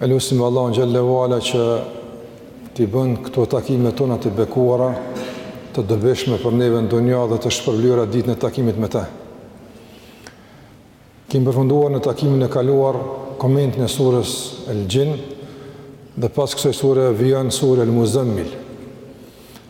E lusim Allahun xhel-le ue ala që t'i bën këto takime tona të bekuara, të dobishme për neve në dunja dhe të shpërblyera ditën e takimit me të. Kemi përfunduar në takimin e kaluar komentin e surës El Gjin dhe pas kësaj sure vjen surja El Muzemmil.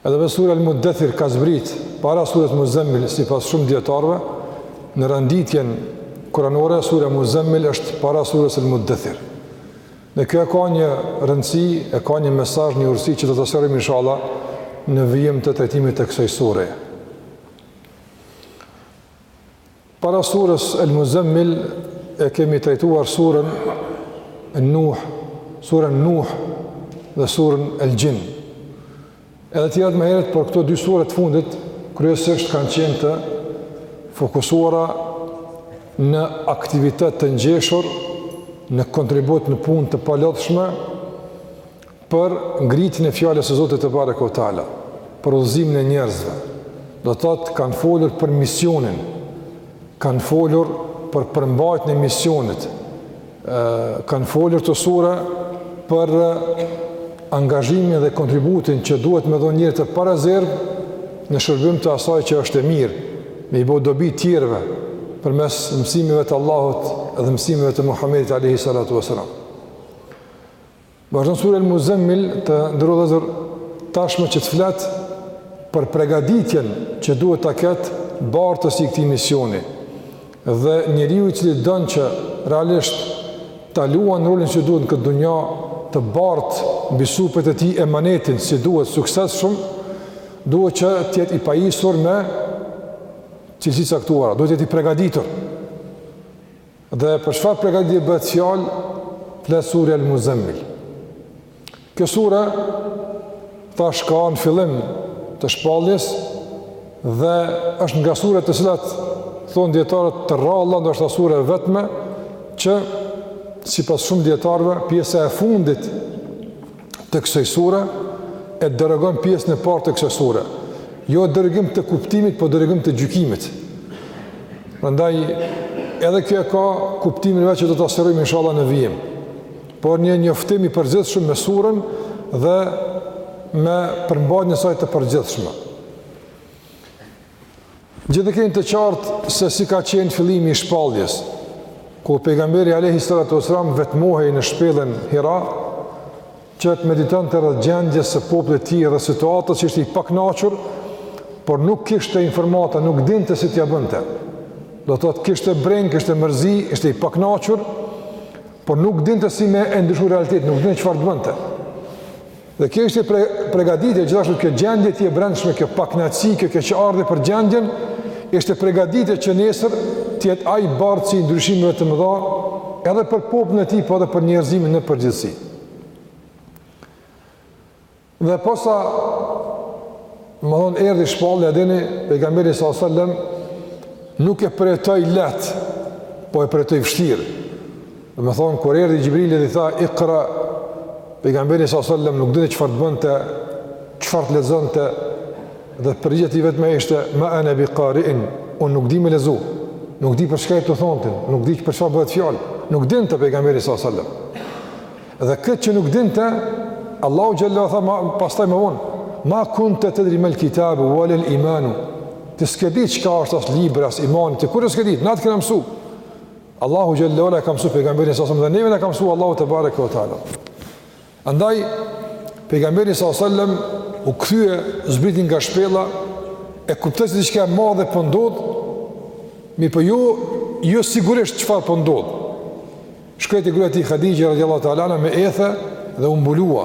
Edhe pse surja El Muddethir ka zbrit para surës Muzemmil sipas shumë dijetarëve, në renditjen kuranore surja Muzemmil është para surës El Muddethir. Dhe kjo e ka një rëndësi, e ka një mesazh, një urësi që do ta sqarojmë inshallah në vijim të trajtimit të kësaj sure. Para surës El Muzemmil e kemi trajtuar surën Nuh, surën Nuh dhe surën El Gjin. Edhe të tjerat më herët, por këto dy sure të fundit kryesisht kanë qenë të fokusuara në aktivitet të ngjeshur, në kontribut në punë të palodhshme, për ngritjen e fjalës së Zotit tebareke ue teala, për udhëzimin e njerëzve, do të thotë kanë folur për misionin, kanë folur për përmbajtjen e misionit, ë kanë folur këto sure për angazhimin dhe kontributin që duhet me dhënë njeriu të parezerv në shërbim të asaj që është e mirë, me i bo dobi tjerëve përmes mësimeve të Allahut dhe mësimeve të Muhamedit alayhi salatu wasalam. Vazhdon surja El Muzemmil të nderuar vëllezër tashmë që të flet për pregaditjen që duhet ta ketë bartësi i këtij misioni dhe njeriu i cili don që realisht ta luan rolin që duhet në këtë dunja ta bartë mbi supet e tij emanetin si duhet suksesshëm duhet që të jetë i pajisur me cilësi të caktuara, duhet të jetë i pregaditur Dhe për çfarë pregaditje bëhet fjalë flet surja El Muzemmil. Kjo sure është ka në fillim të shpalljes dhe është nga suret të cilat thonë dijetarët të rralla ndoshta sure e vetme që sipas shumë dijetarëve pjesa e fundit të kësaj sure e derogon pjesën e parë të kësaj sure. Jo derogim të kuptimit, por derogim të gjykimit. Prandaj edhe kjo e ka kuptimin e vet që do ta sqarojmë inshallah në vijim. Por një njoftim i përgjithshëm me surën dhe me përmbajtjen e saj të përgjithshme. Gjithë e keni të qartë se si ka qenë fillimi i shpalljes, ku pejgamberi alejhi salatu ve selam vetmohej në shpellën Hira, që të meditonte rreth gjendjes së popullit të tij dhe situatës që ishte i paknaqur, por nuk kishte informata, nuk dinte si t'ia bënte. Do të thotë kishte brengë, kishte mërzi, ishte i paknaqur, por nuk dinte si me e ndryshu realitetin, nuk dinte çfarë të bënte. Dhe kjo ishte pre, pregaditje, gjithashtu kjo gjendje e tij e brendshme, kjo paknaqësi, kjo keqardhje për gjendjen, ishte pregaditje që nesër të jetë ai bartësi i ndryshimeve të mëdha edhe për popullin e tij, po edhe për njerëzimin në përgjithësi. Dhe posa, domethënë, erdhi shpallja, e dini, pejgamberi s.a.s. nuk e përjetoi lehtë, po e përjetoi vështirë. Domethënë, kur erdhi Xhibrili dhe i tha, ikra, pejgamberi s.a.s. nuk dinte çfarë të bënte, çfarë të lexonte, dhe përgjigjja e vetme ishte, ma ene bi kariin, unë nuk di me lexu, nuk di për çka të thontin, nuk di që për çka bëhet fjalë, nuk dinte pejgamberi s.a.s. Dhe këtë që nuk dinte, Allahu xhelle ve ala tha, ma, pastaj më vonë, ma kunte tedri mel kitabu, ve lel imanu, ti s'ke dit çka është as libri, as imani, ti kurrë s'ke dit, na të kena mësu, Allahu xhelle ve ala e ka mësu pejgamberin sa selam dhe neve na ka mësu Allahu tebareke ve teala. Andaj pejgamberi sa selam u kthye zbriti nga shpella e kuptoi se diçka e madhe po ndodh, mirëpo jo, jo sigurisht çfarë po ndodh. Shkoi te gruaja e tij Hadixhja radijallahu teala anha me ethe dhe u mbulua.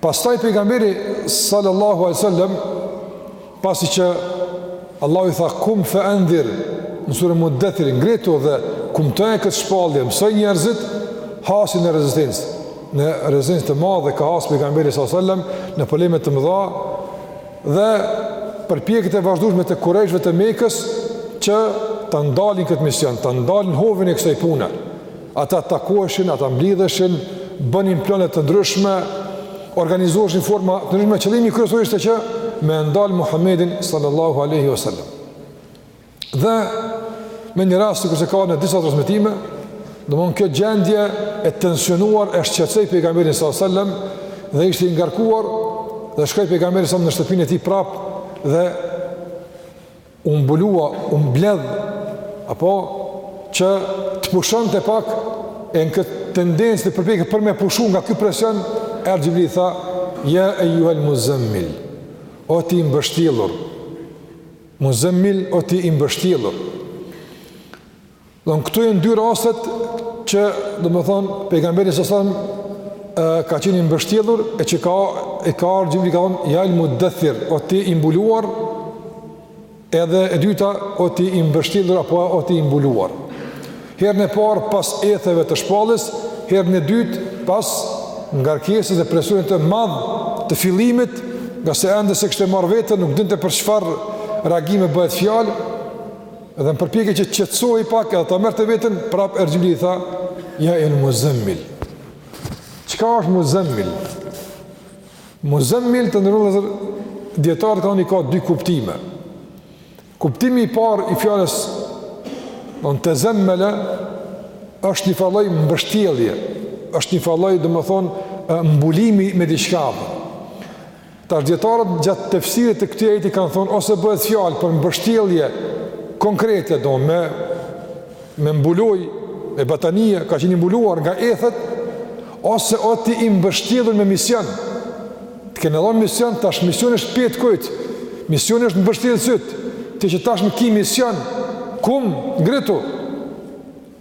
Pastaj pejgamberi sallallahu alaihi wasallam pasi që Allahu i tha kum fe endhir në surën Muddethir ngritu dhe kumtoje këtë shpallje, mësoji njerëzit, hasi në rezistencë. Në rezistencë të madhe ka has pejgamberi sallallahu alaihi wasallam në probleme të mëdha dhe përpjekjet e vazhdueshme të kurejshëve të Mekës që ta ndalin këtë mision, ta ndalin hovin e kësaj pune. Ata takoheshin, ata mblidheshin, bënin plane të ndryshme, organizoheshin forma të ndryshme, qëllimi kryesor ishte që me ndal Muhammedin sallallahu alaihi wasallam. Dhe me një rast sikur se ka në disa transmetime, domethënë kjo gjendje e tensionuar e shqetësoi pejgamberin sallallahu alaihi wasallam dhe ishte i ngarkuar dhe shkoi pejgamberi s.a.s. në shtëpinë e tij prap dhe u mbulua, u mbledh, apo që të pushonte pak, e në këtë tendencë dhe përpjekje për me pushu nga ky presion, erdh Xhibrili i tha, ja ejuhel muzemmil, o ti i mbështjellur, muzemmil, o ti i mbështjellur, Domethënë këto janë dy rastet që, domethënë, pejgamberi sa sa ka qenë i mbështjellur e që ka e ka ardh Xhibrili i ka thonë ja ejuhel muddethir o ti i mbuluar edhe e dyta o ti i mbështjellur apo o ti i mbuluar herën e parë pas etheve të shpalljes herën e dytë pas ngarkesës dhe presionit të madh të fillimit ngase ende s'e kishte marrë veten nuk dinte për çfarë reagime bëhet fjalë Edhe në përpjekje që të qetësohej pak edhe ta merrte veten, prap erdh Xhibrili i tha, ja ejuhel muzemmil. Çka është muzemmil? Muzemmil të nderuar vëllezër, dijetarët kanë, ka dy kuptime. Kuptimi i parë i fjalës domethënë zemmele është një farë lloj mbështjellje, është një farë lloj domethënë mbulimi me diçka. Tash dijetarët gjatë tefsirit të këtij ajeti kanë thonë ose bëhet fjalë për mbështjellje konkrete, domethënë i mbuluar me batanie, ka qenë i mbuluar nga ethet ose o ti i mbështjellur me mision. Të kemi dhënë mision, tash misioni është petku yt. Misioni është mbështjellësi yt. Ti që tashmë ki mision, kum ngritu.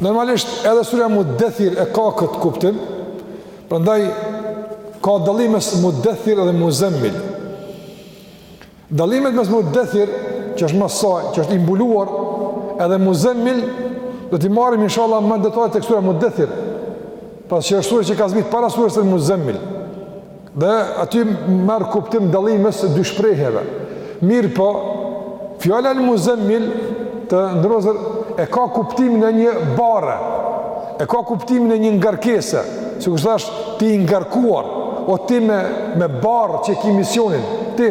Normalisht edhe sura Muddethir e ka këtë kuptim, prandaj ka dallim mes Muddethir dhe Muzemmil. Dallimet mes Muddethir, që është më sa, që është i mbuluar, edhe Muzemmil do t'i marrim inshallah më detaje tek sura Muddethir. Pasi është sura që ka zbrit para surës El Muzemmil. Dhe aty merr kuptim dallimi mes dy shprehjeve. Mirëpo, fjala el muzemmil të nderuar vëllezër e ka kuptimin e një barre, e ka kuptimin e një ngarkese, sikurse është ti i ngarkuar, o ti me, me barrë që e ki misionin, ti,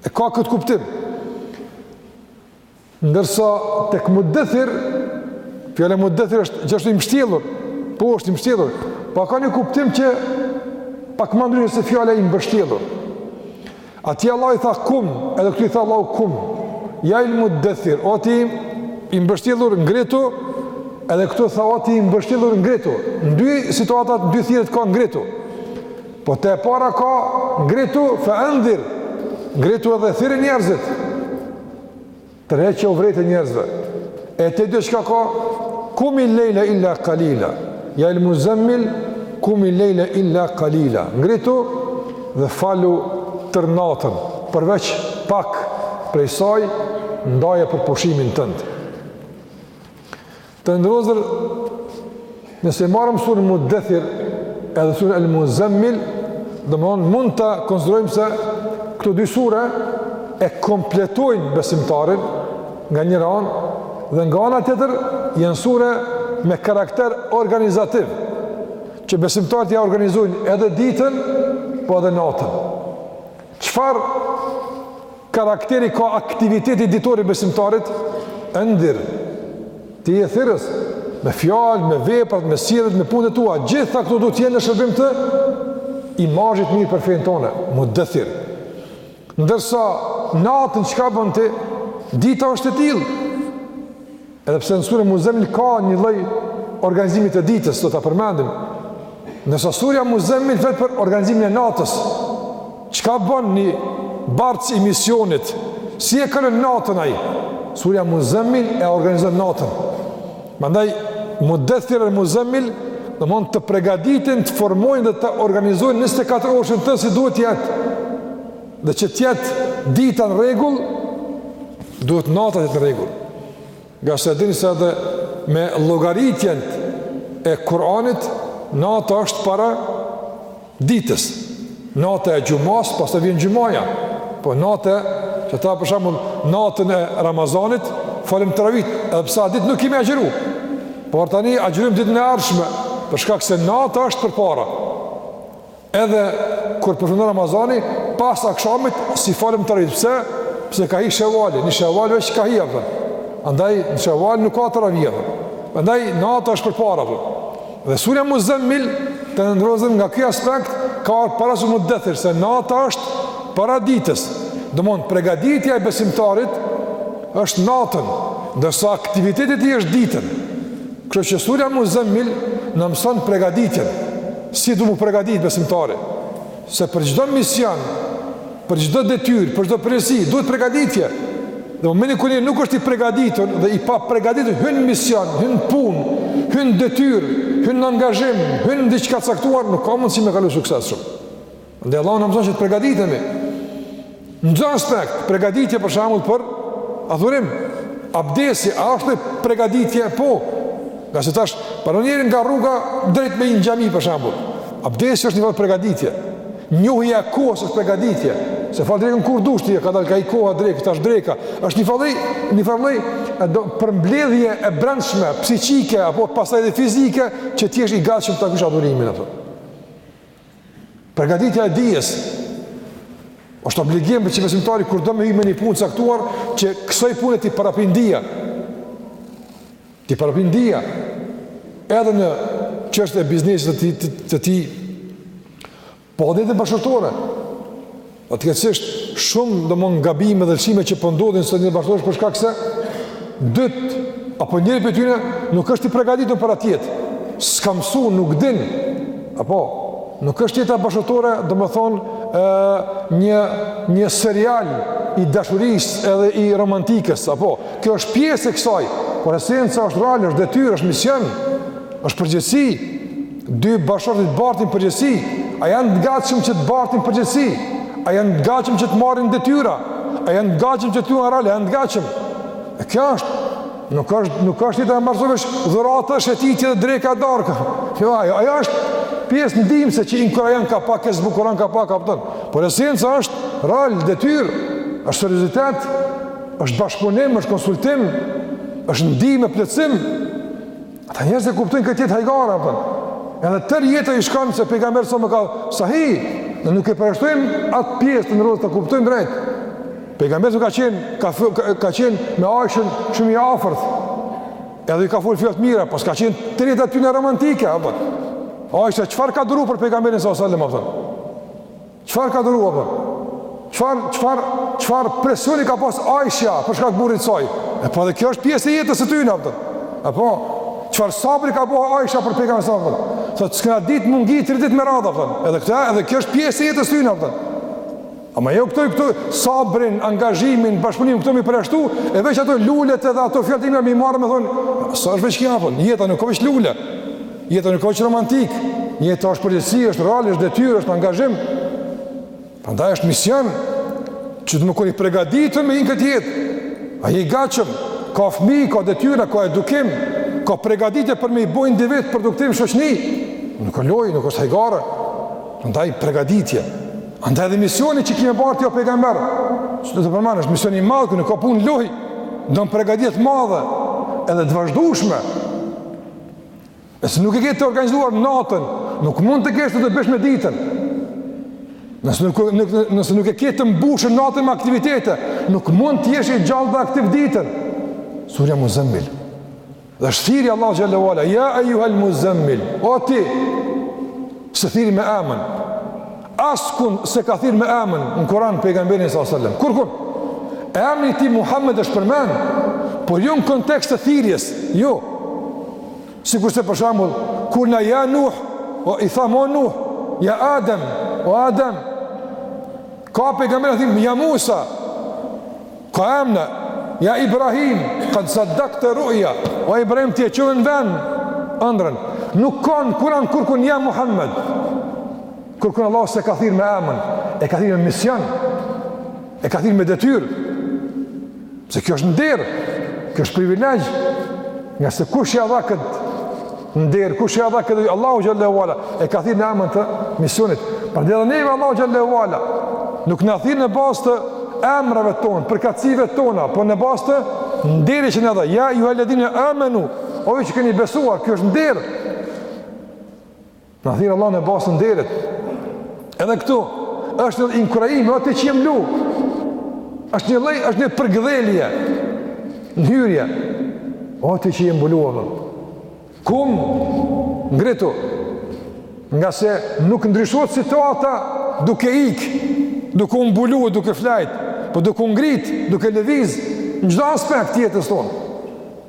e ka këtë kuptim. Ndërsa tek muddethir, fjala muddethir është gjithashtu i mbështjellur, po është i mbështjellur, po ka një kuptim që pak më ndryshe se fjala i mbështjellur. Atje Allahu i tha kum, edhe këtu i tha Allahu kum. Ja ejuhel muddethir, o ti i mbështjellur ngritu, edhe këtu tha o ti i mbështjellur ngritu. Në dy situatat, dy thirrjet ka ngritu. Po te para ka ngritu fe endhir. Ngritu edhe thirri njerëzit. Tërhiqjau vërejtjen njerëzve. E te e dyta çka ka? Kumil lejle illa kalila. Ja ejuhel muzemmil, kumil lejle illa kalila. Ngritu dhe falu tërë natën, përveç pak prej saj ndaje për pushimin tënd. Të nderuar, nëse i marrim suren Mudethir edhe suren El Muzemmil, domethënë mund ta konsiderojmë se këto dy sure e kompletojnë besimtarin nga njëra anë dhe nga ana tjetër janë sure me karakter organizativ që besimtarit ia organizojnë edhe ditën po edhe natën. Çfarë karakteri ka aktiviteti ditor i besimtarit, endhir, ti je thirrës, me fjalë, me veprat, me sjelljet, me punët e tua, gjitha këto duhet t'jenë në shërbim të imazhit të mirë për fenë tonë, Mudethir. Ndërsa, natën çka bën ti, dita është e tillë. Edhe pse në suren Muzemmil ka një lloj organizimi të ditës, do ta përmendim. Ndërsa surja Muzemmil flet për organizimin e natës. Çka bën një bartës i misionit? Si e kalon natën ai? Surja Muzemmil e organizon natën. Prandaj Mudethir e Muzemmil domethënë të përgatitin, të formojnë dhe të organizojnë 24 orëshin ty si duhet të jetë. Dhe që t'jetë dita në rregull, duhet nata t'jetë në rregull. Ngase e dini se edhe me llogaritjen e Kur'anit, nata është para ditës. Nata e xhumasë, pastaj vjen xhumaja. Po nata, qe ta për shembull natën e Ramazanit, falim teravitë, edhe pse ditë nuk kemi agjëru. Por tani agjërojmë ditën e ardhshme, për shkak se nata është përpara. Edhe kur përfundon Ramazani, pas akshamit s'i falim teravitë, pse? Pse ka hi shevali, një shevali veç ka hi, a kupton. Andaj, në sheval nuk ka teravi, a kupton. Andaj, nata është përpara, a kupton. Dhe surja Muzemmil, të nderuar, nga ky aspekt, ka ardhë para sures Mudethir, se nata është para ditës. Domethënë, pregaditja e besimtarit është natën, ndërsa aktiviteti i tij është ditën. Kështu që surja Muzemmil na mëson pregaditjen, si du m'u pregadit besimtari, se për çdo mision, për çdo detyrë, për çdo përgjegjësi duhet pregaditje. Dhe në momentin kur njeriu nuk është i pregaditur dhe i papregaditur hyn n'mision, hyn n'punë, hyn n'detyrë, hyn n'angazhim, hyn në diçka të caktuar, nuk ka mundësi me kalu suksesshëm. Andaj Allahu na mëson që të përgatitemi. Në çdo aspekt, përgatitje për shembull për adhurim, abdesi, a është përgatitje po? Ngase tash paramendo njeri nga rruga drejt me hi në xhami për shembull. Abdesi është një lloj përgatitje. Njohja e kohës është përgatitje. S'e fal drekën kur dush ti, kadalë, ka hi koha drek, tash dreka. Është një farë lloj, një farë lloj përmbledhje e brendshme, psiqike apo pastaj edhe fizike që ti t'jesh i gatshëm ta kryesh adhurimin atë. Përgatitja e dijes është obligim për që besimtari kur do me hy me një punë caktuar që kësaj pune t'i paraprin dija. T'i paraprin dija edhe në çështje e biznesit të tij, të tij po dhe në jetën bashkëshortore. Fatkeqësisht, shumë domethënë gabime dhe lëshime që po ndodhin sot në bashkëshortësi për shkak se dyt apo njëri prej tyre nuk është i përgatitur për atë jetë. S'ka mësu, nuk din. Apo nuk është jeta bashkëshortore, domethënë një një serial i dashurisë edhe i romantikës, apo kjo është pjesë e kësaj. Por esenca është rol, është detyrë, është mision, është përgjegjësi. Dy bashkëshortët bartin përgjegjësi, a janë të gatshëm që të bartin përgjegjësi? A janë të gatshëm që të marrin detyra? A janë të gatshëm që të luajnë rol? A janë të gatshëm? E kjo është nuk është nuk është jeta e martesës veç dhuratë, shëtitje dhe dreka darka. Jo, ajo, ajo është pjesë ndihmëse që inkurajon ka pak e zbukuron ka pak kupton. Por esenca është rol detyrë, është seriozitet, është bashkëpunim, është konsultim, është ndihmë plotësim, Ata njerëz e kuptojnë këtë jetë hajgare, kupton. Edhe tër jeta i shkon se pejgamberi sa më ka sahi, ne nuk e përjashtojmë atë pjesë të nderuar, ta kuptojmë drejt. Pejgamberi ka qenë ka ka qenë me Aishën shumë i afërt. Edhe i ka fol fjalë të mira, por s'ka qenë tër jeta e tyne romantike, kupton. Aisha çfarë ka duru për pejgamberin sa selam, kupton. Çfarë ka duru apo? Çfarë, çfarë, çfarë presioni ka pas Aisha për shkak burrit të saj? E po dhe kjo është pjesë e jetës së tyre apo? Apo çfarë sabri ka bo Aisha për pejgamberin sa apo? Thotë s'ka dit me u ngi 3 ditë me radhë apo? Edhe këtë, edhe kjo është pjesë e jetës së tyre apo? Ama jo këto këto sabrin, angazhimin, bashkëpunimin këto me i përjashtu, e veç ato lulet edhe ato fjalë t'mira me marrë me thon, s'është veç kjo apo? Jeta nuk ka veç lule. Jeta nuk është romantik, jeta është përgjegjësi, është rol, është detyrë, është angazhim. Prandaj është mision që do me kon i përgatitur me hy në këtë jetë. A je i gatshëm, ka fëmijë, ka detyra, ka edukim, ka përgatitje për me i bojë individ produktiv shoqni. Nuk o lojë, nuk është hajgare. Prandaj përgatitje. Andaj edhe misioni që ke me bart ti o pejgamber, që do të përmanë, është mision i madh, ku nuk ka punë lojë, don pregaditje t'madhe, edhe të vazhdushme, E se nuk e ke të organizuar natën, nuk mund të kesh të dobishme ditën. Nëse nuk, nuk, nëse nuk e ke të mbushur natën me aktivitete, nuk mund të jesh i gjallë dhe aktiv ditën. Surja Muzemmil. Dhe e thirri Allahu xhele ue ala, ja ejuhel Muzemmil, o ti, s'e thirri me emën, Askund se ka thirr me emën në Kur'an pejgamberin sallallahu alajhi wasallam. Kurkun. Emri i tij Muhammed është përmend, por jo në kontekst të thirrjes, jo. Sikurse për shembull, kulna ja Nuh, o i thamë o Nuh, ja Adem, o Adem. Ka pejgamberin e thirri, ja Musa. Ka amën, ya Ibrahim qad saddaqta ar-ru'ya. O Ibrahim ti e çove në vend ëndrrën. Nuk ka në Kur'an kurkun ja Muhammed. Kurkun Allahu s'e ka thirrë me emër, e ka thirrë me mision. E ka thirrë me detyrë. Se kjo është nder, kjo është privilegj. Ngase kush ja dha këtë Nder, kush ja dha këtë? Allahu xhallahu ala. E ka thirrë në emër të misionit. Prandaj edhe neve Allahu xhallahu ala nuk na thirr në bazë të emrave tonë, përkatësive tona, por në bazë të nderit që na dha. Ja ejjuhalladhine amenu, o ju që keni besuar, kjo është nder. Na thirr Allahu në bazën e nderit. Edhe këtu është një inkurajim, o ti që je mblu. Është një lloj, është një përgdhelje. Në hyrje. O ti që je mbuluar. Kum ngritu. Ngase nuk ndryshohet situata duke ik, duke u mbuluar, duke fjet, po duke u ngrit, duke lëviz në çdo aspekt të jetës tonë.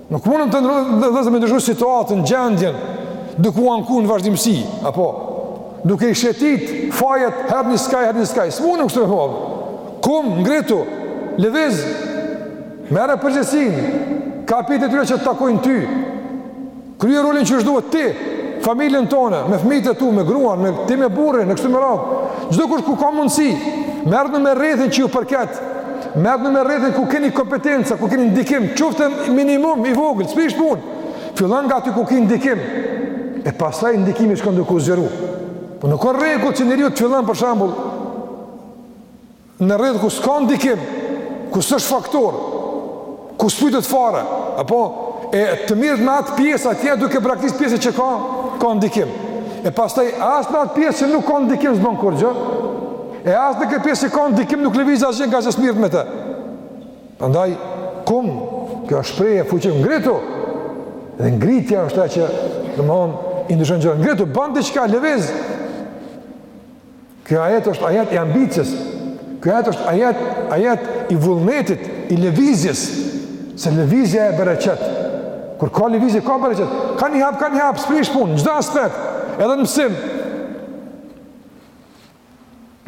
Nuk mundemi ne me ndryshu situatën, gjendjen, duke u anku në vazhdimësi, apo, duke i shetit, fajet, herë në një skaj, herë në një skaj, s'mundëm kështu me fëmë, kum, ngritu, lëviz, merre përgjegjësinë, kapi ti ato që të takojnë ty, kryje rolin që t'duhet ti, familjen tane, me fëmijët e tu, me gruan, me ti me burrin, e kështu me radhë, çdokush ku ka mundësi, merrnu me rrethin që ju përket, Merrnu me rrethin ku keni kompetenca, ku keni ndikim, qoftë minimum i vogël, s'prish punë. Fillon nga aty ku keni ndikim. E pastaj ndikimi shkon duke u zgjeru. Po nuk o rregull që njeriu të fillon për shembull në rreth ku s'ka ndikim, ku s'është faktor. Ku s'pytet fare, apo? E të mirret me atë pjesë atje duke braktis pjesën që ka, ka ndikim. E pastaj, as në atë pjesë që nuk ka ndikim s'bon kurgjë, e as në këtë pjesë që ka ndikim nuk lëviz asgjë ngaqë s'mirret me te. Andaj, kum, kjo shpreh fuqi, ngritu, dhe ngritja është ta që, domethënë, i ndryshon gjërat, ngritu, ban diçka, lëviz, Kjo ajet është ajet i ambicies. Kjo ajet është ajet, ajet i vullnetit, i lëvizjes. Se lëvizja e bereqet. Kur ka lëvizje, ka bereqet. Ka ni hap, ka ni hap, s'prish punë, në çdo aspekt. Edhe në mësim.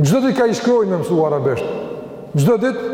Çdo ditë ka i shkronjë me mësu arabisht. Çdo ditë,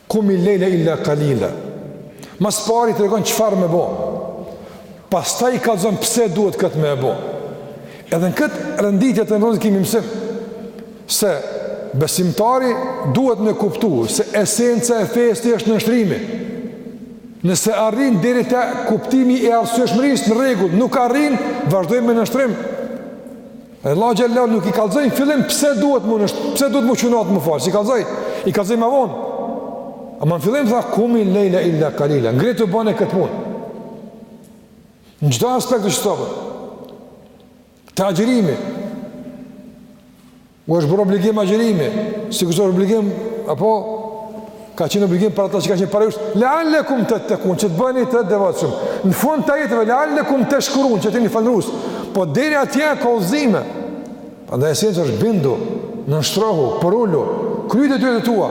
Kumil lejle illa kalila. Ma s'pari tregon çfarë me bo. Pastaj i kallzon pse duhet këtë me bo. Edhe në këtë renditje të nxjerrim, kemi mësim se besimtari duhet me kuptu se esenca e fesë është nënshtrimi. Nëse arrin deri te kuptimi i arsyeshmërisë në rregull, nuk arrin, vazhdojmë me nënshtrim. Dhe Allahu xhele nuk i kallzoi në fillim pse duhet me u nënshtru, pse duhet me u çu natën me u fal, s'i kallzoi, i kallzoi ma vonë. Ama në fillim tha, kumil lejle illa kalila, ngritu bane këtë punë. Në çdo aspekt, qoftë te agjërimi, u është bërë obligim agjërimi, sikur që është obligim, apo, Ka qenë obligim për ata që kanë qenë para jush, la'allakum tattaqun, që të bëheni të devotshëm. Në fund të ajeteve la'allakum tashkurun, që të jeni falënderues. Po deri atje ka udhëzime. Prandaj esenca është bindu, nënshtrohu, përulu, kryej detyrat e tua.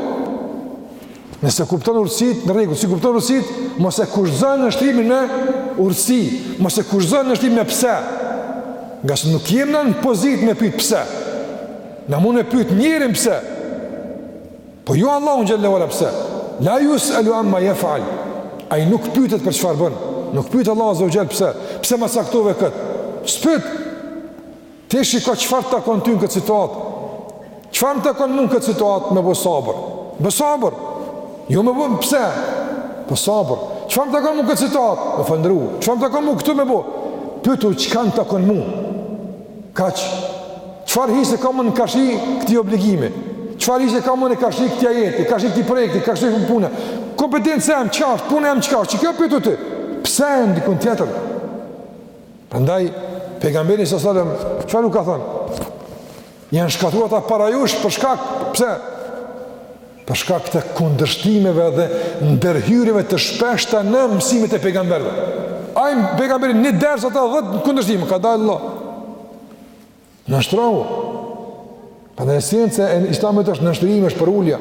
Nëse kupton urtësitë, në rregull, s'i kupton urtësitë, mos e kushtëzo nënshtrimin me urtësi, mos e kushtëzo nënshtrimin me pse. Ngase nuk jemi na në pozitë me pyet pse. Na mund me pyet njerin pse. Po jo Allahun azze ve xhel pse? La yus alu amma yafal. Ai nuk pyetet për çfarë bën. Nuk pyetet Allahu azze ve xhel pse? Pse ma caktove kët? S'pyt. Ti shiko çfarë të takon ty në këtë situatë. Çfarë m'takon mu n'këtë situatë me bo sabër? Bo sabër. Jo me bo pse? Bo sabër. Çfarë m'takon mu n'këtë situatë? Me falënderu. Çfarë m'takon mu këtu me bo? Pyt çka m'takon mu? Kaq. Çfarë hise kam unë karshi këtij obligimi? Çfarë hise kam unë karshi këtij ajeti? Karshi këtij projekti? Karshi kësaj pune? Kompetenca jeme çka asht, puna jeme çka asht, kjo pyetu ti? Pse e në dikun tjetër? Prandaj, pejgamberi alejhi selam, çfarë u ka thonë? Janë shkatërru ata para jush për shkak, pse? për shkak të kundërshtimeve dhe ndërhyrjeve të shpeshta në mësimet e pejgamberëve. Ai pejgamberi një ders ata 10 kundërshtime, kadalë vëlla. Nënshtrohu. Prandaj esenca e islamit është nënshtrimi është përulja.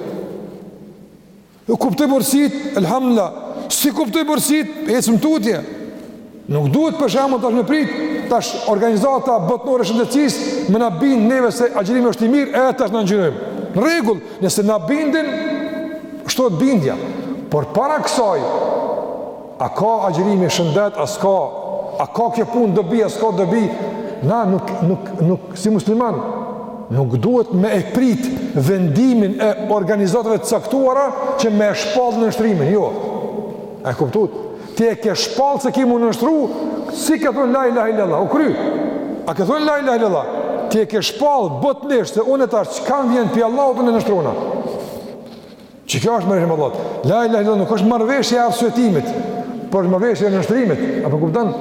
I kuptojmë urtësitë, elhamdulilah. S'i kuptojmë urtësitë, ecim tutje. Nuk duhet për shembull tash me prit tash organizata botërore e shëndetësisë me na bind neve se agjërimi është i mirë edhe tash na agjërojmë. Në rregull, nëse na bindin shtohet bindja. Por para kësaj a ka agjërimi shëndet, a s'ka, a ka kjo punë dobi, a s'ka dobi, na nuk nuk nuk si musliman nuk duhet me e prit vendimin e organizatave të caktuara që me e shpall nënshtrimin, jo. A e kuptuat? Ti e ke shpallë se ki mu nënshtru, si ke thonë la ilahe illallah, u kry. A ke thonë la ilahe illallah, ti e ke shpallë botnisht se unë tash çka më vjen pi Allahut, unë i nënshtrona. Që kjo është marrëveshja me Allah. La ilahe illallah nuk është marrëveshje e arsyetimit, por është marrëveshje e nënshtrimit. A po kupton?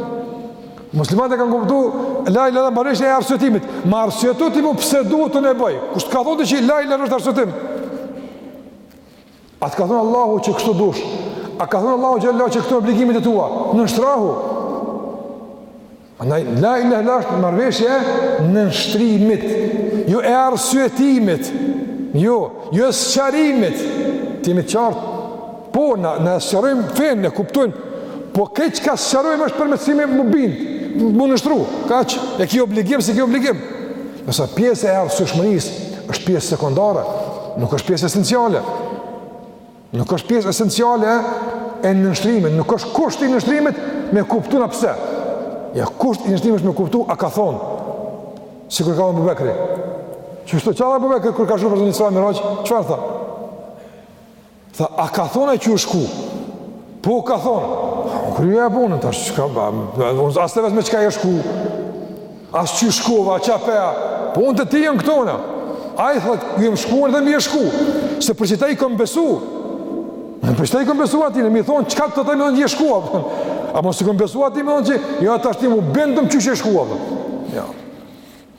Muslimanët e kanë kuptu, la ilahe illallah marrëveshje e arsyetimit. Ma arsyeto ti mu pse duhet ta bëj. Kush të ka thonë që la ilahe illallah është arsyetim. A të ka thënë Allahu që kështu dush? A ka thënë Allahu xhele që këto obligimet e tua? Nënshtrohu. Andaj, la ilahe illallah është marrëveshje e nënshtrimit, jo e arsyetimit, jo, jo e sqarimit, të jemi të qartë, po na, na sqarojmë fenë, e kuptojmë, po këtë çka sqarojmë është për me të shti mu bind, mu nënshtru, kaq e ki obligim, s'e ki obligim, Ndërsa pjesa e arsyeshmërisë është pjesë sekundare, nuk është pjesë esenciale. Nuk është pjesë esenciale e nënshtrimit, nuk është kusht i nënshtrimit me kuptu na pse. Ja, kusht i nënshtrimit është me kuptu, a ka thonë, sikur ka thonë Ebu Bekri. Që është të qada Ebu Bekri, kur ka shku për Isra e Miraxh, çfarë tha? Tha, a ka thonë që është shku? Po, ka thonë. U kry puna, tash çka, ba, as s'të vet me çka është shku? As qysh është shku, a qa feja? Po, unë të ti jënë këtona. Ai thotë, ju jëmë shkuar dhe mi është shku? Se për qata i kom besu. Në për qata i kom besu atij, në mi thonë, çka të të taj me dhënë që është shku? A mos të kom besu atij me dhënë që, ja, jo, tash ti mu, bindëm që është shku? Ja.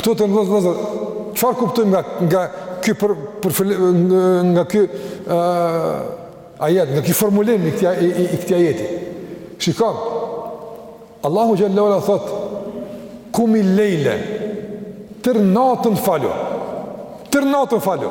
Këtu, të nderuar vëllezër, çfarë kuptojmë nga, nga ky për, për nga ky uh, ajet, nga ky formulim i këtij, i, i, i këtij ajeti? Shiko, Allahu xhele ve ala thot, kumi lejle, tër natën falu, tër natën falu,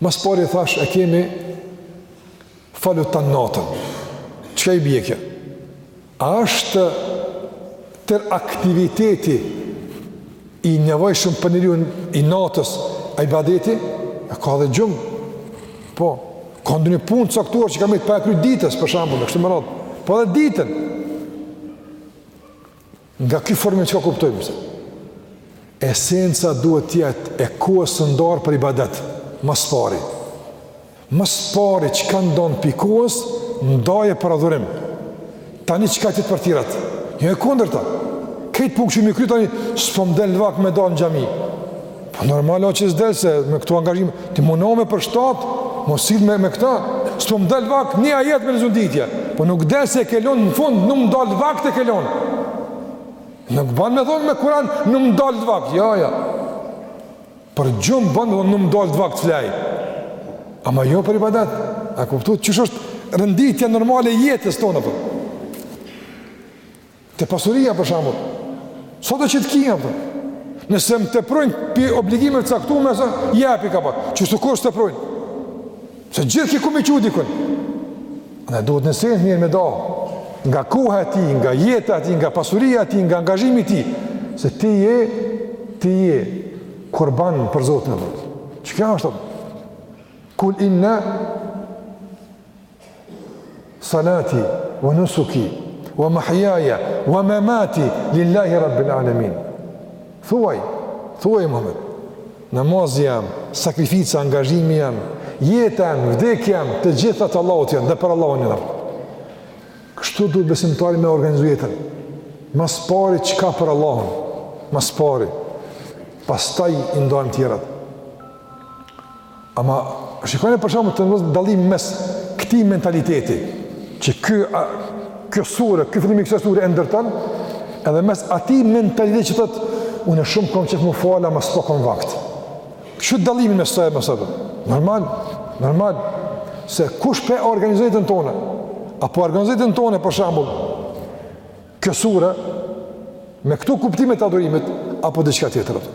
Mas pari thash e kemi falu tanë natën. Çka i bjen kjo? A është tër aktiviteti i nevojshëm për njeriun i natës a ibadeti? A ka dhe gjumë? Po, ka ndonjë punë të caktuar që ka met pa e kry ditës, për shembull, e kështu me radhë. Po dhe ditën. Nga kjo formë çka kuptojmë se esenca duhet të jetë e kohës së ndarë për ibadet, më së pari. Më së pari çka ndan pi kohës ndaje për adhurim. Tani çka të jet për tjerat. Jo e kundërta. Krejt punët që mi kry, tani s'po më del vakt me dal në xhami. Po normal o që s'del se me këto angazhime, ti muno me përshtatë, mos si me, me këta, s'po më del vakt një ajet me lexu n'ditë, po nuk del se e ke lon në fund, nuk më dalë vakt e ke lon. Nuk banë me thonë me Kuran, nuk më dalë vakt, jo, jo. Për gjumë banë me thonë, nuk më dalë vakt flej. Ama jo për ibadet, a kuptu, qysh është renditja normale jetës tonë, për. Te pasuria për shembull. Sado që t'ki, a kupton? Nëse më teprojnë pi obligime të caktuara, sa japi ka pak. Që kurrë s'teprojnë. Se gjithë ki ku me i çu dikun. Ne duhet një sen mirë me da. Nga koha e tij, nga jeta e tij, nga pasuria e tij, nga angazhimi i tij, se ti je ti je kurban për Zotin e Zotit. Çka është? Kul inna Salati, wa nusuki, wa mahjaja, wa memati, lillahi rabbil alemin. Thuaj, thuaj Muhammed, namazi jem, sakrifica, angazhimi jem, jeta jem, vdekja jem, të gjitha të Allahut janë, dhe për Allahun janë. Kështu duhet besimtari me organizu jetën. Ma s'pari çka për Allahun, ma s'pari, pastaj i ndajmë tjerat. Ama shikoni për shembull tash dallimin mes këtij mentaliteti që ky kjo sure, ky fillim i kësaj sure e ndërton edhe mes atij mentaliteti që thotë unë shumë kam qef m'u fal ama s'po kam vakt. Kqyr dallimin mes saj mes atë? Normal, normal se kush pe organizon jetën tonë? A po organizon jetën tonë për shembull kjo sure me këto kuptime të adhurimit apo diçka tjetër atë?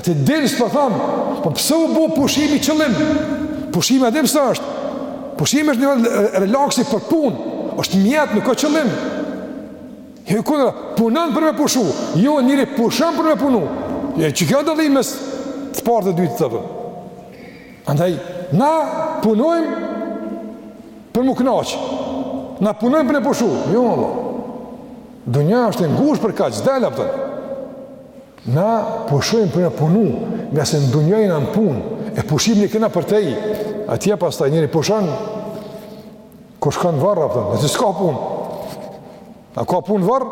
Ti dinë së përthamë, po pse u bo pushimi qëllim? Pushimi e dimë se është. Pushimi është një relaksi për punë, është mjet, nuk o qëllim. Jo e kundërta, punon për me pushu, jo njeri pushon për me punu. E qiky o dallimi mes të parit dhe të dytit të tëpër. Andaj, na punojmë për m'u knaqë. Na punojmë për me pushu. Jo, Allah. Dunja është e ngushtë për knaq, s'del, a kupton. Na pushojmë për me punu, ngase në dunjo janë punë, e pushimin e kena përtej, atje pastaj njeri pushon, kur shkon n'varre, për, dhe si s'ka punë, A ka punë n'varr?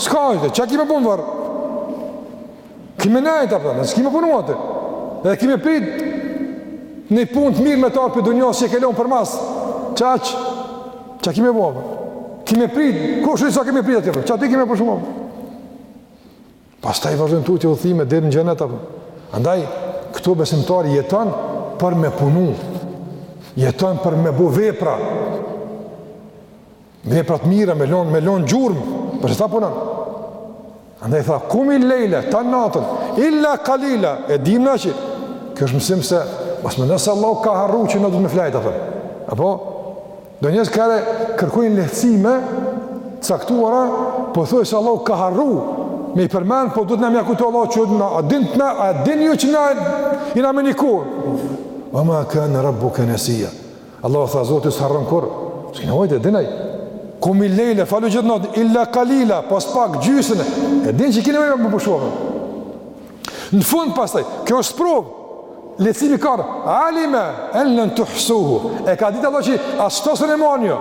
S'ka, çka ki me punu n'varr? Ki me nejt përë, e s'ki me punu atje. Dhe ki me prit një punë të mirë me t'ardh prej dunjo, si e ke lon përmas. Qaq? Çka ki me bo përë? Ki me prit, kush e di sa ki me prit atje përë? Që atë i kime për shumë përë? Pastaj vazhdojnë tutje udhëtimin deri në xhenet apo. Andaj këtu besimtari jeton për me punu. Jeton për me bo vepra. Vepra të mira me lon me lon gjurmë, për qata punon. Andaj tha kumi lejle, tan natën, illa kalila e dim na që kjo është mësim se mos meno se Allahu ka harru që na duhet me flejt apo apo Do njerëz ka herë kërkojnë lehtësime t'caktuara, po thuaj se Allahu ka harru me i përmend, po duhet na me ia kujtu Allahut që na, a din ti na, a din ju që na jena në një kohë. Ve ma kane rabbuke nesija. Allahu tha, Zoti s'harron kurrë, s'ki nevojë ti, e din ai. Kumi lejle, falu gjithë natën, illa kalila, pos pak gjysën e, e din që kini me pushu. Në fund pastaj, kjo është sprovë, Lehtësimi ka ardh, alime en len tuhsuhu. E ka ditë Allahu që as këto s'e mbajnë jo.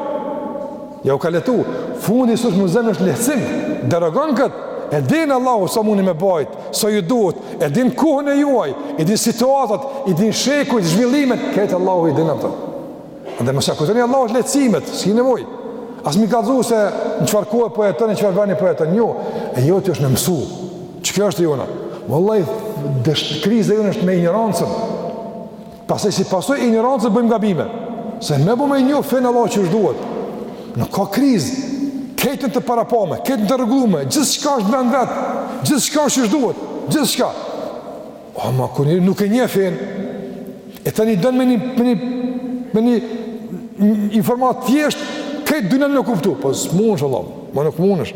Jau ka lehtu, fundi i sures Muzemil është lehtësim, derogon këtë, e din Allahu sa muni me bajt, sa ju duhet, e din kohën e juaj, i din situatat, i din shekujt, zhvillimet, krejt Allahu i din ato. Edhe mos ia kujtoni Allahut lehtësimet, s'ki nevojë, as me i kallxu se në çfarë kohe po jeton, në çfarë veni po jeton, jo, e jotja është me mësu, Çka është e jona? Vallahi, kriza e jona është me injorancën. Pastaj si pasojë e injorancës bëjmë gabime. Se me bo me njoh fenë e Allahut qysh duhet. Nuk ka krizë, krejt janë të parapame, krejt janë të rregullume, gjithçka është n'vend t'vet, gjithçka është qysh duhet, gjithçka. Ama kur njeri nuk e njeh fenë, e tani don me një, me një, me një, një informatë t'thjeshtë, krejt dynjan me kuptu, po s'munesh valla, ma nuk munesh.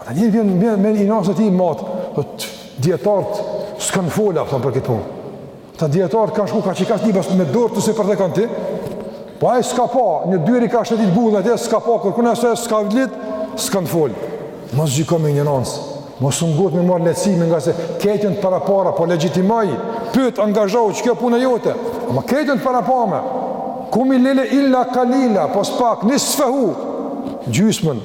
E tani vjen me, me i nësë ti matë, dhe dijetarët s'kanë folë, pëtën për këtë punë. Ata dijetarët kanë shkru, ka që i ka një bastë me dorë të se për të kanë ti, po e s'ka pa, një dyri ka shëtit gullën atje, s'ka pa, kurkun asë e s'ka vlit, s'kanë folë. Mos gjyko me një nësë, mos u ngut me marrë lehtësime ngase krejt janë të para para, po legjitime, pyet, angazhohu që kjo punë e jote, ama krejt janë të parapame, kumi lejle illa kalila, pos pak, nisfehu, gjysmën,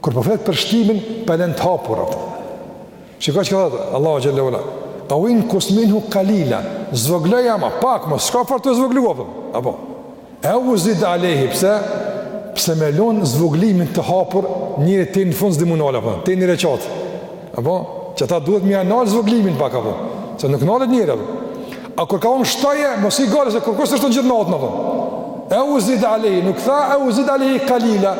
Kur po flet për shtimin, po e lën të hapur apo. Shikoj çka thotë Allahu xhele ve ala. Ev inkus minhu kalila, zvogloje ama pak, mos shko fort tu e zvoglu. Apo. Ev zid alejhi, pse? Pse me lon zvoglimin të hapur, njeri te në fund s'di m'u nal, apo. Te një reqat. Apo, qata duhet me ia nal zvoglimin pak, apo. Se nuk nalet njeri, apo. A kur ka thon shtoje, mos ki gajle se kurkush s'e shton gjithë natën, apo. Ev zid alejhi, nuk tha ev zid alejhi kalila.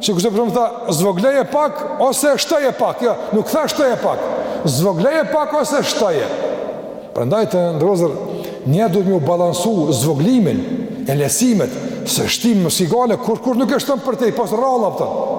Që këtu për shembull tha, zvogloje pak, ose shtoje pak. Ja, jo, nuk tha shtoje pak. Zvogloje pak, ose shtoje. Prandaj të nderuar, njeri duhet me u balansu zvoglimin e lehtësimet, se shtim mos ki gajle, kurkush nuk e shton përtej, pos rrallë pëtën.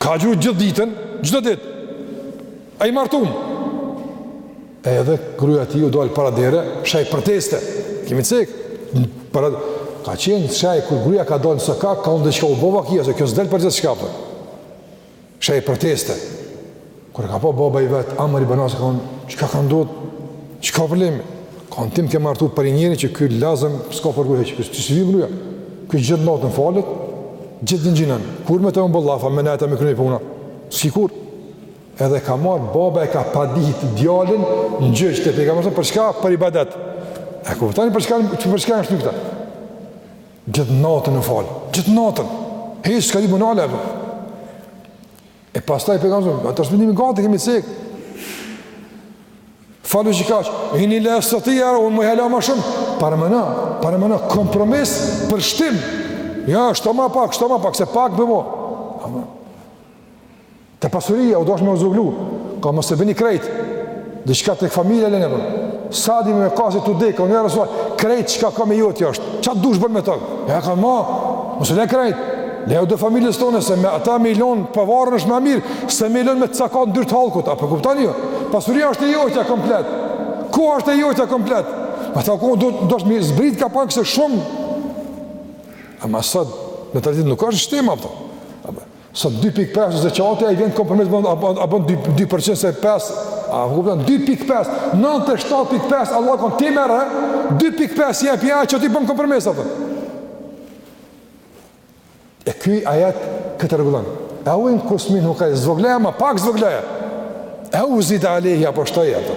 Ka agjëru gjithë ditën, çdo ditë. Ai i martum. E edhe gruja e tij u dol para dere, shaj proteste. Kemi cekë. Para... Ka qenë shaj, kur gruja ka dolë se ka, ka ndodh diçka u bo vaki, se kjo s'del për gjithçka apo. Shaj proteste. Kur e ka pa baba i vet, Amr ibn As ka thonë, "Çka ka ndodhur? Çka problem? Ka thonë ti m'ke martu për një njeri që ky lazëm s'ka për gru, që s'i vyn gruaja. Ky gjithë natën falet, gjithë ditën agjinon. Kur me bo llafa me ta me kryej puna. Sigurt edhe ka ardh baba e ka paditë djalin në gjyq te pejgamberi për çka për ibadet. A kuptoni për çka për çka është këtu? Gjithë natën u fal, gjithë natën. Hiç ka di punale apo? E pastaj pejgamberi alejhi selam, transmetimin gati kemi cek. Falu qe kaq, inni la astatiu, un muj hala ma shumë. Paramena, paramena kompromis për shtim. Jo, shto ma pak, shto ma pak se pak bëm o. Te pasuria u dashë me u zvoglu. Ka thanë mos e bëni krejt. Diçka tek familja lene për. Sadi me ka si tu dek, o Resul o krejt çka kam e jotja është, çka të dush bën me to? Jo ka thanë, mos e le krejt, leu edhe familjes tonde, se me ata me i lon t'pavarun është ma mirë, se me i lon me trokat në dyrt halkut, a po kuptan apo jo? Pasuria është e jotja komplet, ku është e jotja komplet? Ato kudo, duhet me zbrit ka pak se shumë, ama sot, me rrit nuk është tema, apo. Sot 2.5 zekati ai vjen kompromis bën apo apo 2 2% se 5 a kupton 2.5 97.5 Allahu ka thon ti merr 2.5 jepja e ti bën kompromis apo E ky ajet këtë e rregullon. Euinkus minhu ka zvogloje ma pak zvogloje. Eu zid alejhi apo shtoje atë.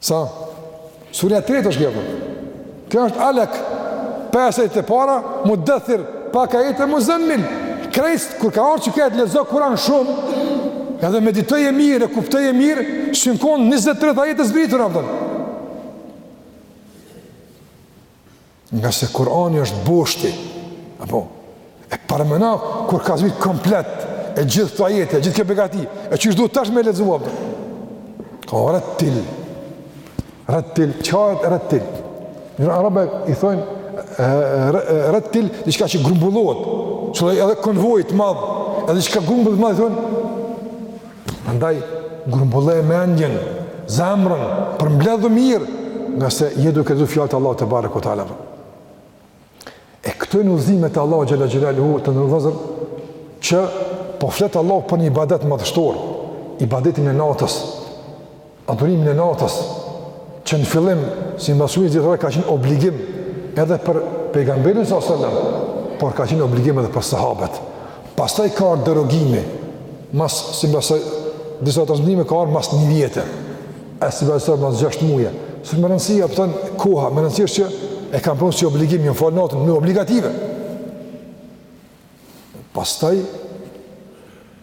Sa? Surja e tretë është kjo. Po. Kjo është Alak. Pesë të para, Muddeththir, pak ajete Muzemmil. Krejt, kur ka ardhë qe ky lexo Kuran shumë, edhe meditoje mirë, e kuptoje mirë, s'jon kon 23 ajete zbritur, a kupton. Ngase Kurani është boshti, apo, e paramena kur ka zbritë komplet, e gjithë këto ajete, e gjithë kjo begati, e qysh duhet tash me lexu, apo. Ka rettil, rettil, çka asht rettil? Në arabe i thojnë, rettil, diçka që grumbullohet, që edhe konvojit t'madh, edhe diçka grumbullit t'madh, i thojnë, Andaj, grumbulloje mendjen, zemrën, përmbledhu mirë, ngase je duke lexu fjalët e Allahut tebareke ue teala. E këto udhëzime të Allahut xhel-le xhelaluhu të nderuar vëllezër, që po flet Allahu për një ibadet madhështor, ibadetin e natës, Adhurimin e natës, që në fillim, simbas shumë dijetarëve, ka qenë obligim edhe për pejgamberin salallahu alejhi ve selem, por ka qenë obligim edhe për sahabet. Pastaj ka ardh derogimi, mas, simbas disa transmetimeve ka ardh mas një vjete, e simbas tjerve mas gjashtë muje. S'është me rëndësi, kupton, koha, me rëndësi është që e kanë pranu si obligim, janë falë natën, në obligative. Pastaj,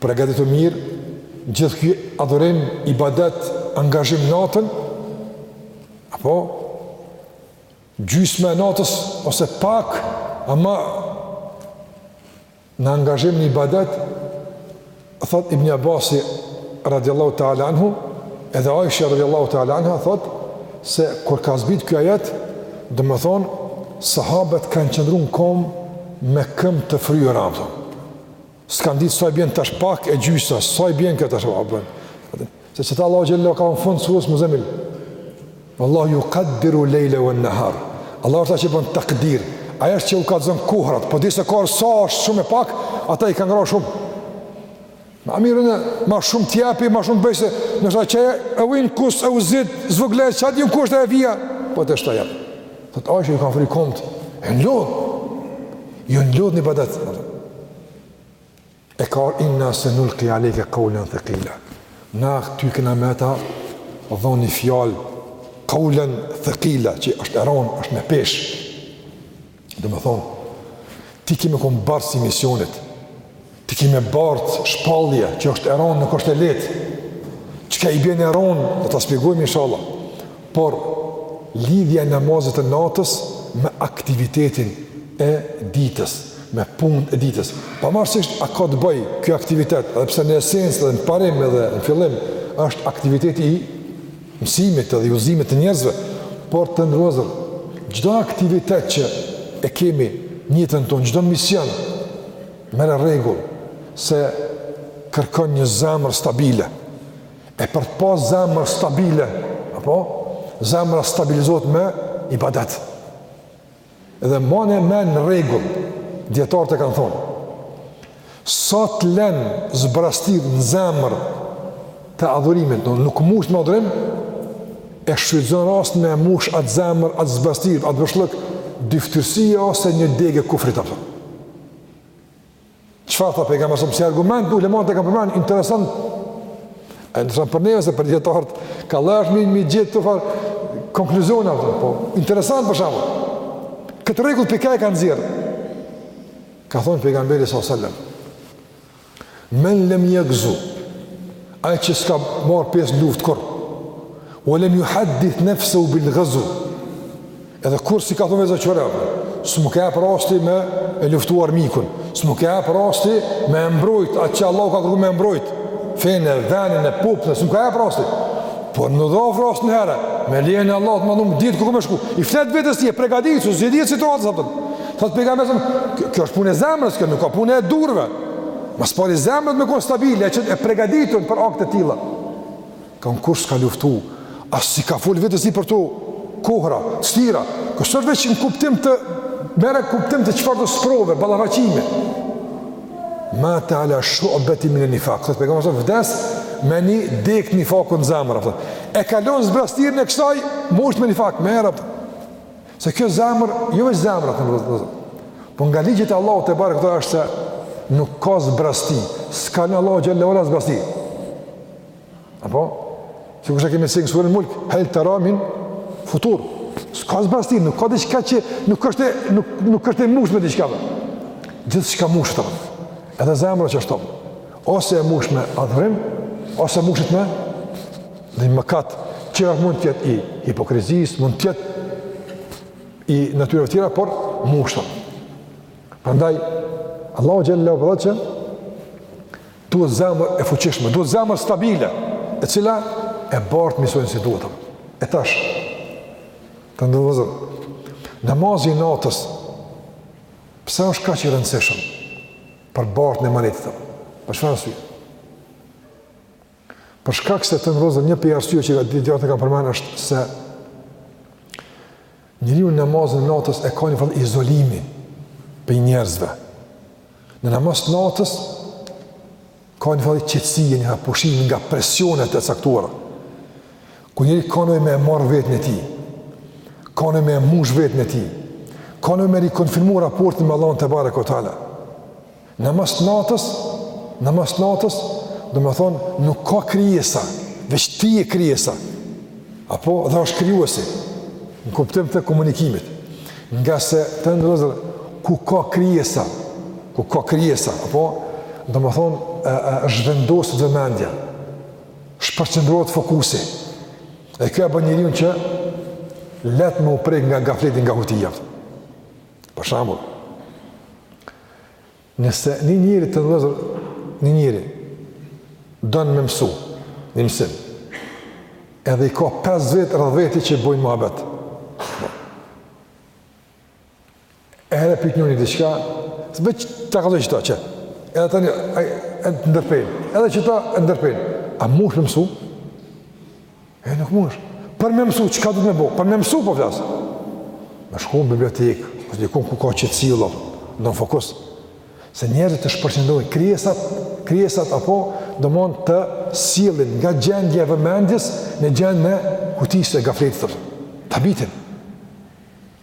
Pregatitu mirë, gjithë ky adhurim, ibadet, angazhim natën, apo gjysma e natës, ose pak, ama në angazhim në ibadet, thot Ibn Abasi, radiallahu ta'ala anhu, edhe Aisha, radiallahu ta'ala anha, thot, se kur ka zbrit ky ajet, domethonë, sahabet kanë qëndru në kom me këmbë të fryra, kupton. S'kan ditë sa i bjen tash pak e gjysa, sa i bjen këtë tash o bën. Se çka Allahu xhele shanuhu ka në fund sures Muzemil. Allahu jukaddiru lejle ue nehar. Allahu është që bën takdir. Ai është që kufizon kohrat, po disa kohë sa është shumë pak, ata i kanë ngrohur shumë. Ma mirë në, ma shumë tjepi, ma shumë bëjse, nështë që e ujnë kus, e uzit, zvuglet, që atë një kushtë e vija, po të shtë të jetë. Të të ashtë ju kanë fry komët, e jon lodh, jon lodh në ibadet. E ka inna senulki alejke kaulen thekila. Na ty kena me ta dhonë një fjalë kaulen thekila, që është e ronë, është me peshë. Domethonë, ti ki me kon bartës i misionit, Ti ki me bartë shpallje që është e ronë, nuk është e lehtë. Çka i bjen e ronë, do ta spjegojmë inshallah. Por, lidhja e namazit të natës me aktivitetin e ditës, me punë e ditës. Pavarësisht, a ka të bëjë kjo aktivitet, edhe pse në esencë dhe në parim edhe në fillim, është aktiviteti i mësimit edhe i udhëzimit të njerëzve, por të nderuar, çdo aktivitet që e kemi në jetën tonë, çdo mision, Merre rregull se kërkon një zemër stabile. E për të pas zemër stabile, apo zemra stabilizohet me ibadet. Dhe mane mend rregull, dijetarët e kanë thonë, sa të len zbrastirë në zemër të adhurimit, që nuk e mush me adhurim, e shfrytëzon rast me mush atë zemër, atë zbrastirë, atë boshllëk, dyftyrsia ose një degë e kufrit, kupton. Çfarë tha pejgamberi sa si argument ulemat e kanë përmend interesant. Ai do të thonë për neve se për dietar ka lësh më më gjithë të fal konkluziona ato po. Interesant për shkak. Këtë rregull pikë ka nxjerr. Ka thonë pejgamberi sa selam. Men lem jegzu, ai që s'ka marrë pjesë në luftë kurrë, ve lem juhaddith nefsehu bil gazu, edhe kurrë s'i ka thonë vetes qëre, s'm'u ka ep rasti me e luftu armikun, s'm'u ka ep rasti me e mbrojt, atë që Allahu ka kërku me e mbrojt, fenë, venin, e popullin, s'm'u ka ep rasti, po n'u dhashtë rasti një herë, me lejen e Allahut më dum ditë ku kom me shku, i flet vetes tij, e pregadit, su zhjeditë situatës, apo, Thotë pejgamberi sa kjo është punë e zemrës, kjo nuk ka punë e durve. Më së pari zemra duhet me kon stabile, që e përgatitur për akte të tilla. Kan kurrë s'ka luftu, as s'i ka fol vetes tij për këto kohëra të vështira. Kjo është veç në kuptim, të merret në kuptim të çfarëdo sprove, ballafaqimi. Mate ala shu'betin min nifak, thotë pejgamberi sa vdes me një degë nifak në zemër, e kalon zbraztirën e kësaj, mushet me nifak, me erë, Se kjo zemër, jo veç zemra, të nderuar vëllezër. Po nga ligjet e Allahut tebareke ve teala është se nuk ka zbrazti, s'ka lon Allahu xhele ve ala zbrazti. Apo? Sikurse e kemi si në suren Mulk, hel tera min futur. S'ka zbrazti, nuk ka diçka që nuk është e, nuk, nuk është e mushme me diçka. Gjithçka mushet, edhe zemra që është të Ose e mush me adhurim, ose mushet me ndonjë mëkat, që mund të jetë i hipokrizisë, mund të jetë i natyrave tjera, por mushet. Prandaj, Allahu xhele ve ala po thotë që duhet zemër e fuqishme, duhet zemër stabile, e cila e bart misionin si duhet. E tash, të nderuar vëllezër, namazi i natës, pse është kaq i rëndësishëm? Për bartjen e emanetit të. Për çfarë arsye? Për shkak se të nderuar vëllezër një prej arsyeve që dijetarët e kanë përmend është se njeriu në namazin e natës e ka njëfarë izolimi prej njerëzve. Në namaz të natës ka njëfarë qetësie, njëfarë pushimi nga presionet e caktuara. Ku njeriu ka nevojë me e marrë veten e tij, ka nevojë me e mush veten e tij, ka nevojë me rikonfirmu raportin me Allahun tebareke ve teala. Në namaz natës, në namaz natës, domethonë, nuk ka krijesa, veç ti je krijesa, apo dhe është Krijuesi, në kuptim të komunikimit, ngase të nderuar vëllezër, ku ka krijesa, ku ka krijesa, apo, domethonë, zhvendoset vëmendja, shpërqendrohet fokusi. E kjo e bën njeriun që lehtë me u prek nga gafleti nga hutia. Për shembull, nëse një njeri të nderuar vëllezër një njeri don me mësu, një mësim. Edhe i ka 5 vetë rreth veti që bojnë muhabet. E herë pyet njëri diçka, s'bëj ta kalloj qeta qe. Edhe tani ai t'ndërpren. Edhe qeta e ndërpren. A mush me mësu? E nuk mush. Për me mësu çka duhet me bo? Për me mësu po flas. Me shku n'bibliotekë, ose diku ku ka qetësi vëlla, në fokus. Se njerëzit të shpërqendojnë krijesat, krijesat apo domethënë të sjellin nga gjendja e vëmendjes në gjendje hutisë e gafletit. T'habitin.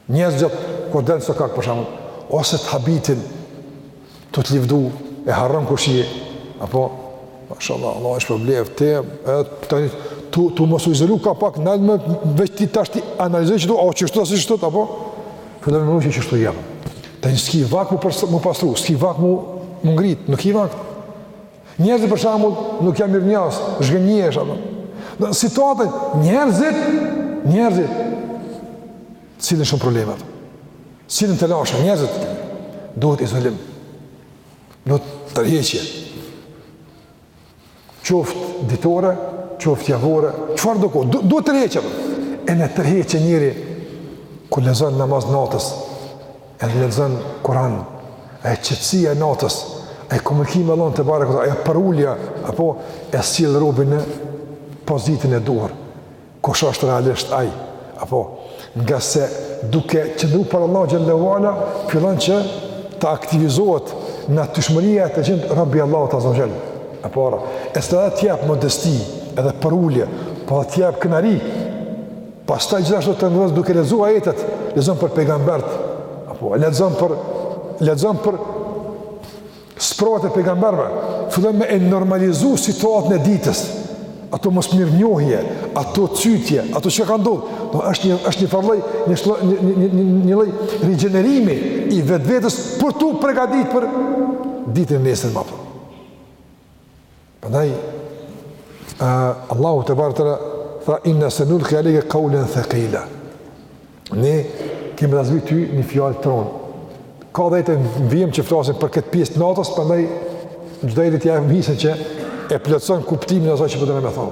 Njerëzit kur del n'sokak për shembull, ose të habitin, tu të livdu, e harron kush je, apo, mashallah, vallah është problem, te, e, tani, tu, tu mos u izolu ka pak, në me, veç ti tash ti analizoj që tu, o që shtu, si shtu, apo, për dhe me nërë që që shtu jemë, tani s'ki vakt mu, pas, mu pastru, s'ki vakt mu, mu ngrit, nuk ki vakt, Njerëzit për shembull nuk janë mirënjohës, zhgënjehesh apo. Në situatën njerëzit, njerëzit t'sjellin shumë probleme apo. T'sjellin telashe, njerëzit duhet izolim. Duhet tërheqje. Qoftë ditore, qoftë javore, çfarë do kohë, duhet tërheqje. E në tërheqje njeri, kur lexon n'namaz natës, edhe lexon Kur'an, e qetësia e natës, e komunikimi me Allahun tebareke, e përulja apo e sjell robin në pozitën e duhur. Kush është realisht ai? Apo ngase duke qëndru para Allahut xhel-le ve ala fillon që të aktivizohet natyrshmëria e të qenit rob i Allahut azze ve xhel. E para, e se të jap modesti edhe përulje, po edhe të jap krenari. Pastaj gjithashtu të ndërës duke lexu ajetet, lexon për pejgambert, apo lexon për lexon për sprovat e pejgamberëve, fillon me e normalizu situatën e ditës, ato mosmirënjohje, ato cytje, ato që ka ndodhë, do është një, është një farë lloj, një, shlo, një, një, një, një, një loj rigjenerimi i vetvetes për tu pregadit për ditën e nesërme apo. Prandaj Allahu tebareke ve teala tha inna sanulqi alayka qawlan thaqila. Ne kemi me t'zbrit ty një fjalë t'ron. Ka ajete n'vijim që flasin për këtë pjesë të natës, prandaj çdo herë ti jam hisen që e plotson kuptimin e asaj që po tentoj me thon.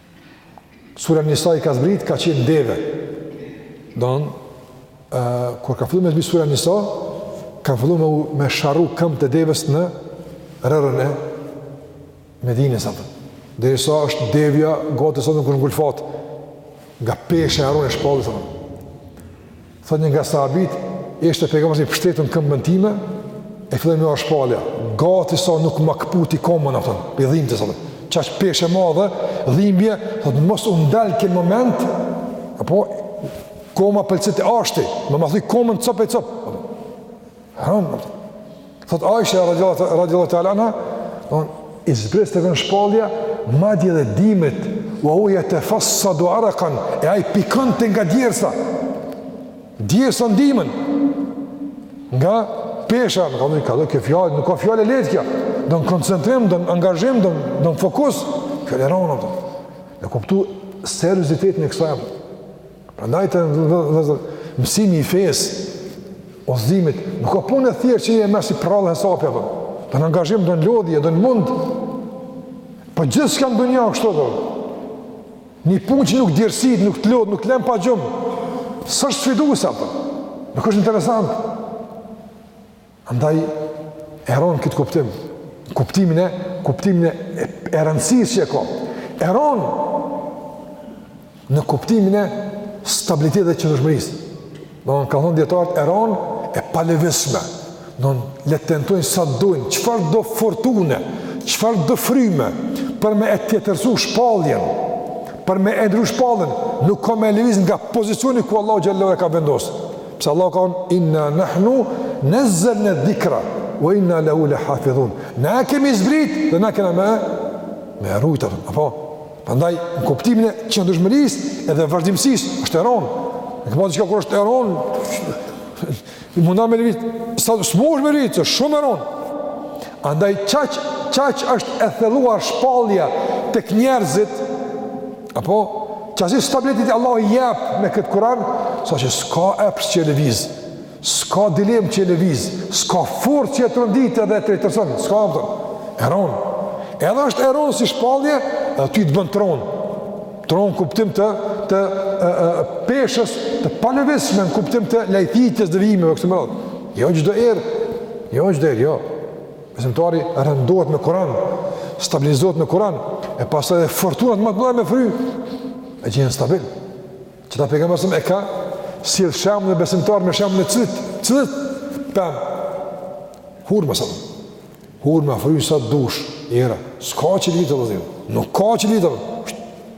Sura Nisa i ka zbrit, ka qenë n'deve. Don, ë kur ka fillu me zbrit Sura Nisa, ka fillu me me sharru këmbët e deves në rërën e Medinës atë. Derisa është devja, gati sa nuk është ngulfat nga pesha e ron e shpalljes atë. Thotë një nga sahabit, ishte pejgamberi i pshtetun në këmbën time, e filloi me ardh shpallja, gati sa nuk ma këputi komën, thotë, prej dhimbjes, thotë, qaq peshë e madhe, dhimbje, thotë, mos u ndal ket moment, apo, koma pëlcit e ashti, me m'u thy komën copë e copë, Hëm. Thot Aisha radiallahu ta'ala anha, thon i zbritke shpallja, madje dhe dimnit, wa huwa jetefassadu arakan, e aj pikonte nga djersa, djersa në dimën, nga pesha, nga që ka kjo fjalë, nuk ka fjalë e letë kjo, don koncentrim, don angazhim, don fokus, fjalë e ranë, don me kuptu seriozitetin e kësaj, Prandaj vllezër, mësimi i fesë, Kasim, nuk ka punë e thjeshtë që e merr si prrallë hesapi, apo. Don angazhim, don lodhje, don mund. Po gjithçka në dunja, kështu do. Një punë që nuk të djersit, nuk të lodh, nuk të len pa gjumë. S'është sfiduese, apo. Nuk është interesant. Andaj, e ron në këtë kuptim, kuptimin e, kuptimin e, e rëndësisë që e ka. E ron në kuptimin e stabilitetit dhe qëndrueshmërisë. Domethan kanë thonë dijetarët, e ron e palëvizshme. Domethan le tentojnë sa të dojnë, çfarëdo furtune, çfarëdo fryme, për me e tjetërsu shpalljen, për me e ndru shpalljen, nuk ka me e lëviz nga pozicioni ku Allah xhel-le ve ala e ka vendosë. Pse Allahu ka thonë inna nahnu nazzalna dhikra wa inna lahu lahafidhun. Na e kemi zbrit dhe na kena me e rujt atë. Apo prandaj në kuptimin e qëndrueshmërisë edhe vazhdimësisë është e ron. Ne kemi diçka kur është e ron mundohesh me lëviz, s'mujsh me lëviz, shumë e ron. Andaj qaq qaq është e thelluar shpallja tek njerëzit Apo, qasi stabiliteti Allah i jep me këtë kuran, saqë s'ka epsh që e leviz, s'ka dilem që e leviz, s'ka forcë që e trondit edhe tjetërson, s'ka apo, e ron. Edhe është e ron si shpallje, edhe ty të bën të ronë. Të ronë kuptim të, të e, e, peshës, të palëvizshme në kuptim të lajthitjes, devijimeve, kështu me radhë. Jo çdo erë, jo çdo erë, jo. Besimtari rëndohet me Kur'an, stabilizohet me Kur'an, e pastaj edhe furtunat më të mëdha me fry, e gjenë stabil. Qeta pejgamberi e ka sjell shembullin e besimtarit me shembullin e cilës, cilës pem. Hurmës. Hurma fry sa dush, era. S'ka që e lëviz. Nuk ka që e lëviz.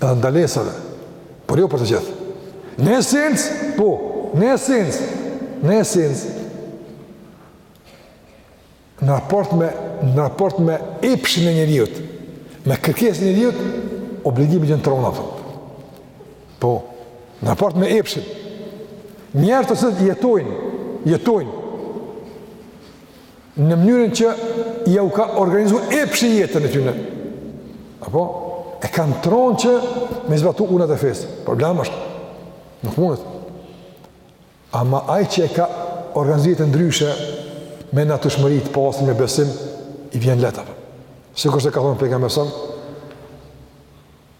edhe ndalesave, por jo për të gjithë. Në esencë, po, në esencë, në esencë, në raport me, në raport me epshin e njeriut, me kërkesa t'njeriut, obligimet janë t'rona, po, në raport me epshin, njerëzit që jetojnë, jetojnë, në mënyrën që jau ka organizu epshi jetën e tyne. Apo? E kanë t'ronë që me i zbatu urdhnat e fesë. Problem asht. Nuk mundet. Ama ai që e ka organizu jetën ndryshe, me natyrshmëri të pastër, me besim, i vjen lehtë. Sikurse ka thonë pejgamberi alejhi selam,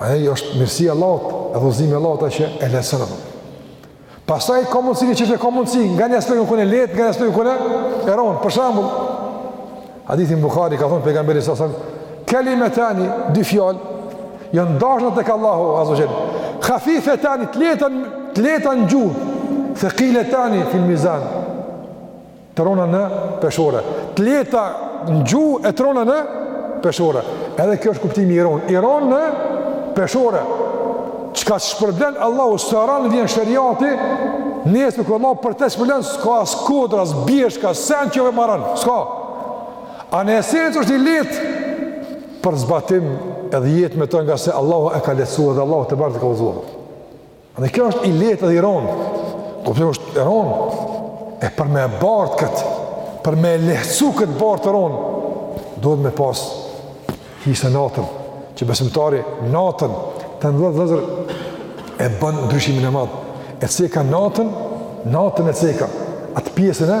Andaj është mirësi e Allahut, edhe udhëzimi i Allahut që e lehtëson atë. Pastaj ka mundësi një çështje ka mundësi nga një aspekt me konë e lehtë, nga një aspekt me konë e ronë. Për shembull, hadithi n'Buhari ka thonë pejgamberi alejhi selam, "Kalimatani dy fjalë janë t'dashna tek Allahu azza wa jall. Khafifatani të lehta të lehta në gjuhë, thaqilatani fil mizan." t'rona në peshore. Të lehta në gjuhë e t'rona në peshore. Edhe kjo është kuptimi i ron. I ron në peshore. Çka shpërblen Allahu sa ron vjen sheriati, nesër kur Allahu për te shpërblen, s'ka as kodra, as bjeshka, as sen që vjen ma ran, s'ka. A në esencë është i lehtë për zbatim edhe jetë me të ngase Allahu e ka lehtësu dhe Allahu të barë të ka udhëzu. A dhe kjo është i lehtë dhe i ronë, kur, pse është i ronë, e për me e bartë këtë, për me e lehtësu këtë barrë të ronë, duhet me pas hise natën, që besimtari natën të ndëllë dhe zërë e bën ndryshimin e madh, e ceka natën, natën e ceka, atë pjesën e,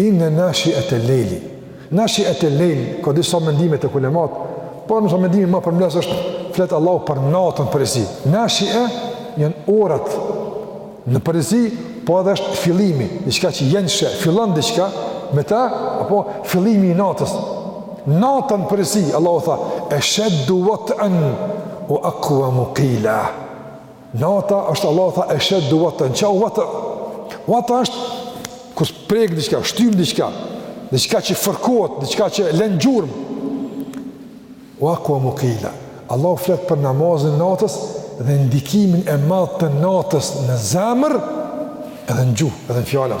Inne nashietel lejli. Nashietel lejl, ka disa mendime te ulemat, por ndërsa mendimi ma përmbledhës është flet Allahu për natën n'përgjithësi. Nashie janë orët në përgjithësi, po edhe është fillimi, diçka që jenshe, fillon diçka, me ta, apo fillimi i natës. Nata n'përgjithësi, Allahu tha, esheddu vat'en ve akvamu kila. Nata është Allahu tha esheddu vat'en, çka vat'? Vat' është kur prek diçka, shtyn diçka, diçka që fërkohet, diçka që len gjurmë. Ve akvamu kila. Allahu flet për namazin e natës dhe ndikimin e madh të natës në zemër edhe në gjuhë, edhe në fjalë.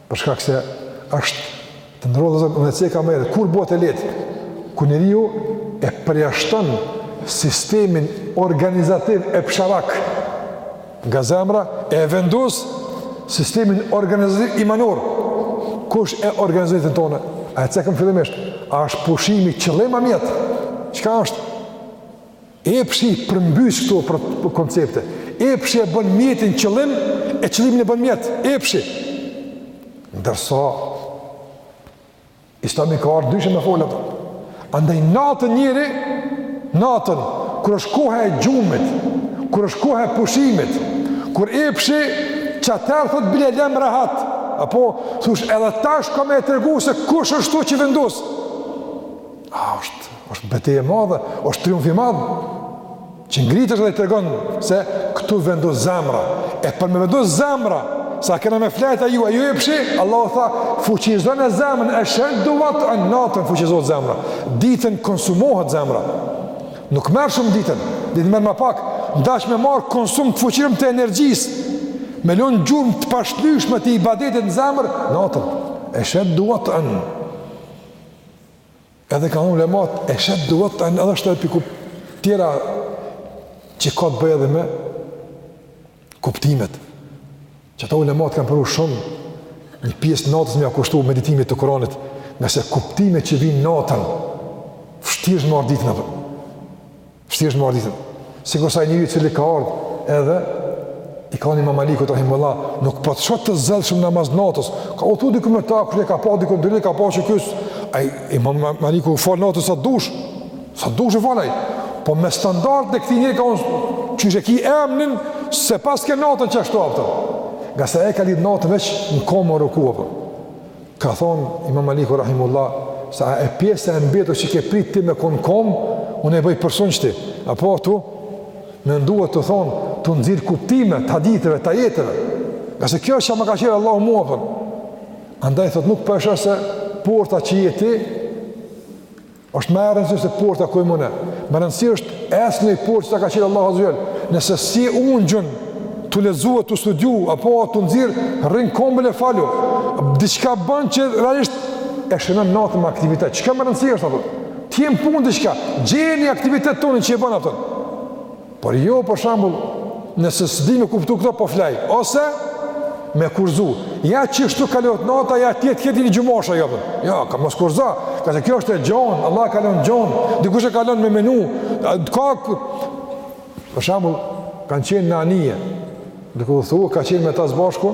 Për shkak se është të ndrodhë zërë, unë e ceka ma herët, kur bëhet e lehtë, kur njeriu e përjashton sistemin organizativ epsharak nga zemra, e vendos sistemin organizativ imanor, kush e organizon ditën tonë, a e cekëm fillimisht, a është pushimi qëllim a mjet, çka është? Epshi i përmbys këto për, për koncepte. Epshi e bën mjetin qëllim, e qëllimin e bën mjet. Epshi. Ndërsa Islami ka ardhur ndryshe me fol ato. Andaj natën njeri, natën kur është koha e gjumit, kur është koha e pushimit, kur epshi qatëherë thotë bile lem rahat. Apo thush edhe tash kam me tregu se kush është këtu që vendos. A, është, është betejë e madhe, është triumf i madh. Që ngritesh dhe i tregon se këtu vendos zemra. E për me vendos zemra, sa kena me flejt a jo, e jo epshi, Allahu tha, fuqizone zemrën, esheddu vat'en, natën fuqizohet zemra. Ditën konsumohet zemra. Nuk merr shumë ditën, ditën merr ma pak, n'dash me marr konsum të fuqishëm të energjisë, me lon gjurmë të pashlyeshme të ibadetit në zemër, natën, esheddu vat'en. Edhe kanë thonë ulemat, esheddu vat'en edhe është edhe për tjera që ka të bëjë edhe me kuptimet. Qata ulemat kanë preferu shumë një pjesë natës me ia kushtu meditimit të Kuranit, ngase kuptimet që vijnë natën, vështirë me ardh ditën, apo. Vështirë është me ardh ditën. Sikur ai njeri i cili ka ardhë edhe i ka thon imam Malikut rahimehullah, nuk po të shoh të zellshëm në namaz natës, ka udhëtu diku me ta, kur e ka pa diku në dyrë, ka pa që kësë, ai imam Maliku u falë natës sa dush, sa dush u falë a po me standardin e këtij njeri ka thon, qe ki emnin, s'e paske natën qashtu apëtëm, ngase e ka lidh natën veç në komë ruku apëtëm, Ka thonë Imam Maliku rahimehullah, se ajo pjesa e mbetur që ke prit ti me konë n'komë, unë e bëj përsun që ti. A po tu mendu, ka thonë, tu nxjerr kuptime të haditheve, të ajeteve. Ngase kjo është që ma ka çel Allahu mua, thonë. Andaj, thotë, nuk po shoh se porta që je ti, Është më e rëndësishme se porta ku jam unë. Me rëndësi është ec një portë që ta ka çel Allah azze ve xhel. Nëse s'je ungjun tu lexu, tu studiu, apo tu nxjerr, rri n'kombë tu u falë. Diçka ban që realisht e shënon natën me aktivitet. Çka me rëndësi është ato? Të jem n'punë diçka, gjeni aktivitet tonin që e banë ato. Por jo për shembull, nëse s'di me kuptu këto po flaj, ose me kufizu. Ja qishtu kalohet nata, ja tjetë këtë një gjumash, jo, ja, ka mos kufizo, ngase kjo është e gjonë, Allahu e ka lon gjonë, dikush e kalon me menu, ka, për shembull, kanë qenë në anije, duke udhëtu, ka qenë me ta s'bashku,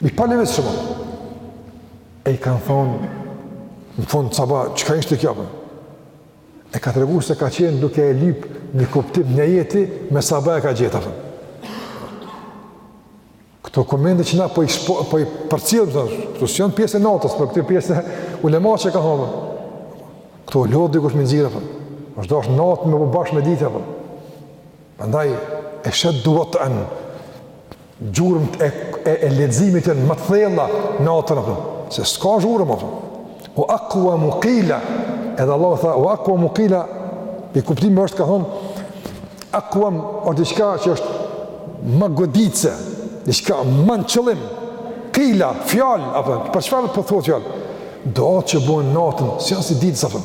I pa lëvizshëm. E i kanë thonë, në fund të sabah, çka ishte kjo përë? E ka tregu se ka qenë duke e lipë një kuptim një ajeti, me sabah e ka gjet, përë. Këto komente që na po i, shpo, po i përcjellim, përë, këto janë pjesë e natës, për këtë pjesë e ulemave kanë thonë, këto lodh dikush me i nxjerr, përë. Veç do është natë me u bashku me ditë, përë. Prandaj, e sheh duat tona, gjurmët e, e, e leximit janë ma të thella natën, apë, se s'ka gjurëm, apë, ue akuamu kila, edhe Allahu tha, ue akuamu kila, i kuptim është ka thonë, akuam, o diçka që është ma goditëse, diçka ma në qëllim, kila, fjalë, apë, për çfarë dhe për po thotë fjalë, duat që bohen natën, s'janë si ditës, apë,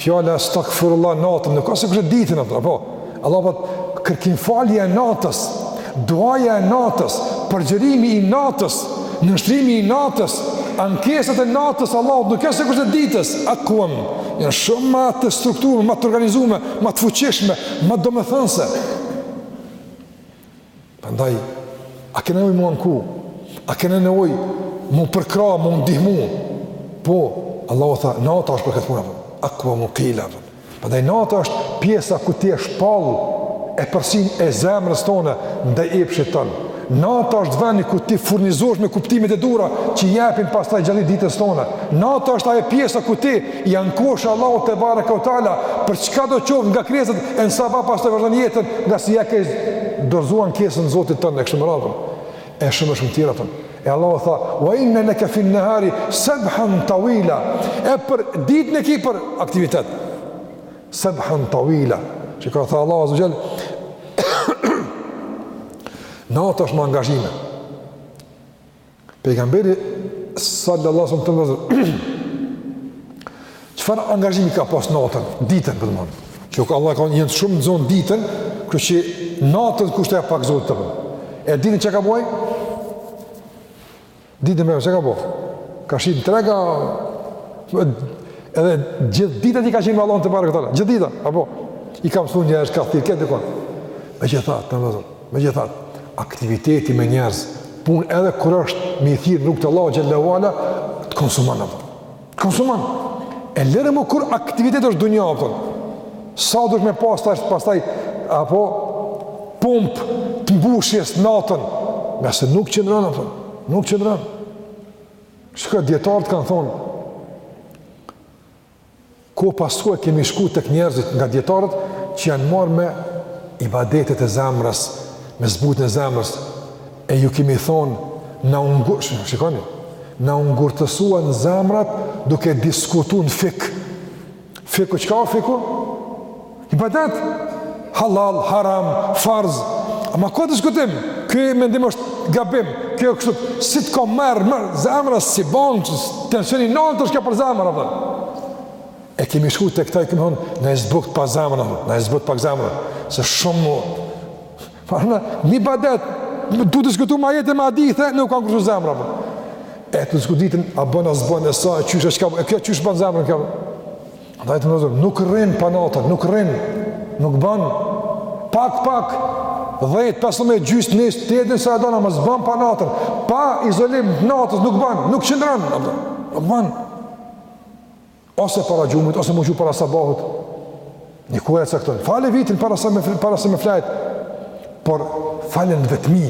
Fjala estagfirullah natën nuk është sikur e ditës atë, apo? Allahu po, kërkim falje e natës, duaja e natës, përgjërimi i natës, nënshtrimi i natës, ankesat e natës Allahut nuk janë sikur e ditës, aqwam, janë shumë ma të strukturume, ma të organizume, ma të fuqishme, ma domethënëse. Prandaj, a kena nevojë m'u anku, a kena nevojë m'u përkrah, m'u ndihmu, po, Allahu tha, nata është për këtë punë, akuamu kila, prandaj nata është pjesa ku ti e shpall epërsinë e zemrës tane ndaj epshit tënd, nata është veni ku ti furnizohesh me kuptimet e duhura që i japin pastaj gjallëri ditës tane, nata është ajo pjesa ku ti I ankohesh Allahut tebareke ue teala për çkado qoftë nga krijesat e në sabah pastaj vazhdon jetën ngase ia ke dorzu ankesën Zotit tënd e kështu me radhë. E shumë e shumë tjera. E Allahu tha: "Wa inna laka fi an-nahari sabhan tawila." E për ditën e ki për aktivitet. Sabhan tawila. Çka tha Allahu azza wa jall. Nata është me angazhime. Pejgamberi sallallahu alaihi wasallam thotë çfarë angazhimi i ka pas natën, ditën për mund. Që Allahu ka qenë shumë i zonë ditën, kështu që natën kushtoje pak Zotit të vë. E ditën çka ka bo? Ditën më çka ka bo? Ka shëtit trega edhe gjithë ditën ai ka qenë me Allahun tebareke ve teala. Gjithë ditën, apo i ka mësu njerëz ka thirr këtë dikon. Megjithatë, të më Megjithatë, aktiviteti me njerëz, punë edhe kur është me i thirr në rrugë të Allahut xhelle ve ala, të konsumon apo. Të konsumon. E lëre ma kur aktiviteti është dunja apo. Sa duhet me pas tash pastaj apo pump të mbushjes natën, ngase nuk qëndron apo. Nuk qëndron. Çka dijetarët kanë thonë, Kohë pas kohe kemi shku tek njerëzit nga dijetarët që janë marrë me ibadetet e zemrës, me zbutjen e zemrës e ju kemi thonë na u ngu, shikoni, na u ngurtësuan zemrat duke diskutuar në fik. Fiku çka o fiku? Ibadet, hallall, haram, farz, ama ka diskutim, ky mendim është gabim, kjo e kështu, si të ka merë, merë, zemra si banë, që tensioni i naltë është ka për zemra, dhe. e kemi shku te këta i kemi thonë, na e zbut pak zemrën, na e zbut pak zemrën, se shumë mu, farëna, në ibadet, tu diskutu ma jetë e ma dithe, na u kanë kërëshu zemra, dhe. e tu diskutu ditën, a bën, a s'bën, e sa, e qysh, e çka, e kjo qysh bën zemra, në kjo, Dhe vëllezër, nuk rrin pa natën, nuk rrin, nuk ban, pak, pak, dhetë, pesëmbëdhjetë, njëzet, tridhjetë sa e dona, mos ban pa natën, pa izolim, natës, nuk ban, nuk qëndron, nuk ban, ose para gjumit, ose me u çu para sabahut, një kohë e cakton, fale vitrin para se me, para se me flejt, por fale në vetmi,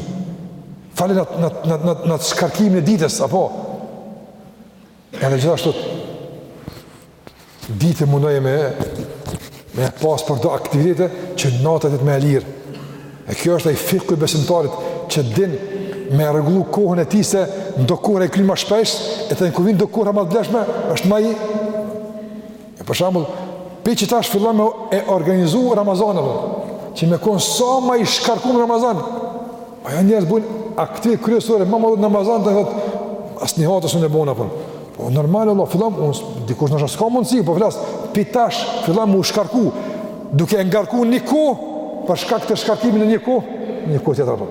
fale në, në, në, në, në shkarkimin e ditës, apo, Edhe gjithashtu, ditën mundohu me, me pas për do aktivitete që nata të jetë ma e lirë. E kjo është ai fikhu i besimtarit që din me rregullu kohën e tij se ndo kohë e kemi ma shpesh, e thanë ku vin do kohë ma të vlefshme, është ma i E për shembull, prej tash fillon me e organizu Ramazanin që me konë sa ma i shkarku në Ramazan, po janë njerëz bojnë akti kryesore, ma të mëdhatë në Ramazan të dhëtë, as një hatme s'un e bona, apo. Po, po normal e Allah, fillon, unë, dikush ndoshta s'ka mundësi, po flas, prej tash fillon me u shkarku, duke e ngarku një kohë, për shkak të shkarkimit në një kohë, një kohë tjetër, apo.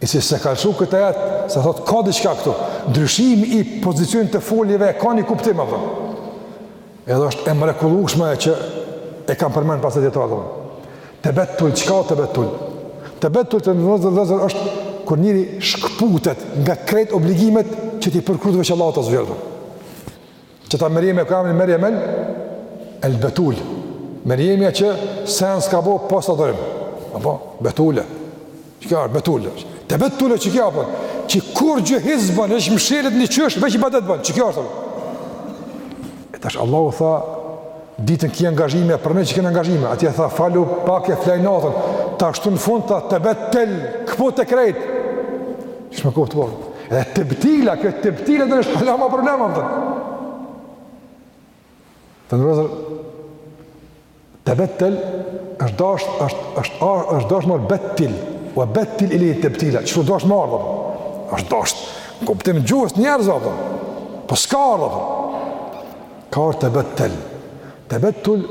I si se ka lshu këtë ajet, se thotë, ka diçka këtu, ndryshimi i pozicionit të foljeve e ka një kuptim, apo. Edhe është e mrekullueshme që e kanë përmend pas e dijetarët, tebettul, çka o tebettul? Tebettul vëllezër, vëllezër është kur njeri shkëputet nga krejt obligimet që t'i përkushtohet veç Allahut azze ve xhel. Qata Merjemja e ka emrin Merjem el, el Betul. Merjemja që sen s'ka bo pos adhurim. Apo, betule. Çka është betule. Tebettul çka, apo. Që kurgjë hiç s'bën, është mshirit një qoshe, veç ibadet bën. Çka është, apo. E tash Allahu tha, ditën ke angazhime, për ne që ke angazhime. Atje tha, falu pak e flej natën. Tash këtu në fund, tha tebettel, këputi krejt. Që shme koftë bërë. Edhe tebtila, kjo tebtila të nështë halama problema, më tërë. Vëllezër, tebettel, është dasht, është, është, është dasht me ardhë bettil, ve bettil ilejhi tebtila, qashtu u dasht me ardhë, dhe, është dasht, kuptim gjuhës njerëz, dhe, po s'ka ardhë, dhe, Ka ardhë tebettel. Tebettul,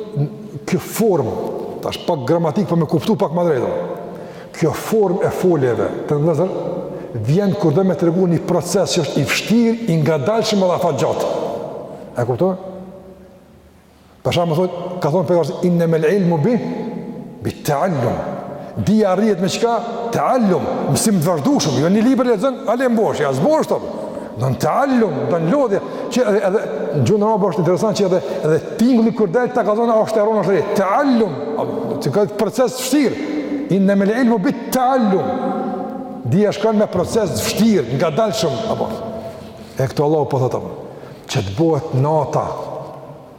kjo formë, tash është pak gramatikë për po me kuptu pak ma drejt. Kjo formë e foljeve, të në vëzër, vjen kur do me tregu një proces që është i vështirë, i ngadalshëm edhe afatgjatë. E kupton? Për shembull me thonë, ka thonë për e kërështë, inna mel ilmu bi, bit teallum. Dija arrihet me çka? Teallum, mësim të vazhdueshëm, jo një libër lexon, alim bohesh, jo s'bohesh, apo. Don teallum, don lodhje, që edhe, edhe në gjuhën arabe është interesant që edhe edhe tingulli kur del ta ka zon, është e ron është teallum, ti ka një proces të vështirë. Inna mel ilmu bit teallum. Dija shkon me proces të vështirë, ngadalshëm apo. E këtu Allahu po thotë apo. Që të bëhet nata,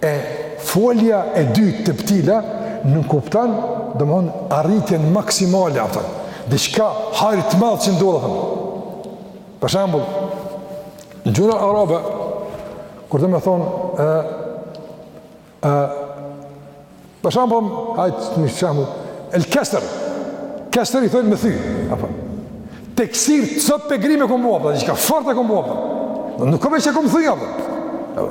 E folja e dytë tebtila nënkupton domthon arritjen maksimale, a kupton. Diçka hajri të madh që ndodh, apo. Për shembull, në gjuhën arabe kur do me thonë ë ë për shembull, hajt të më shembull, el kesër. Kesër i thonë me thy, apo. Teksir copë e grimë kom bo, apo, diçka fort e kom bo. Nuk kam veç e kom thy apo.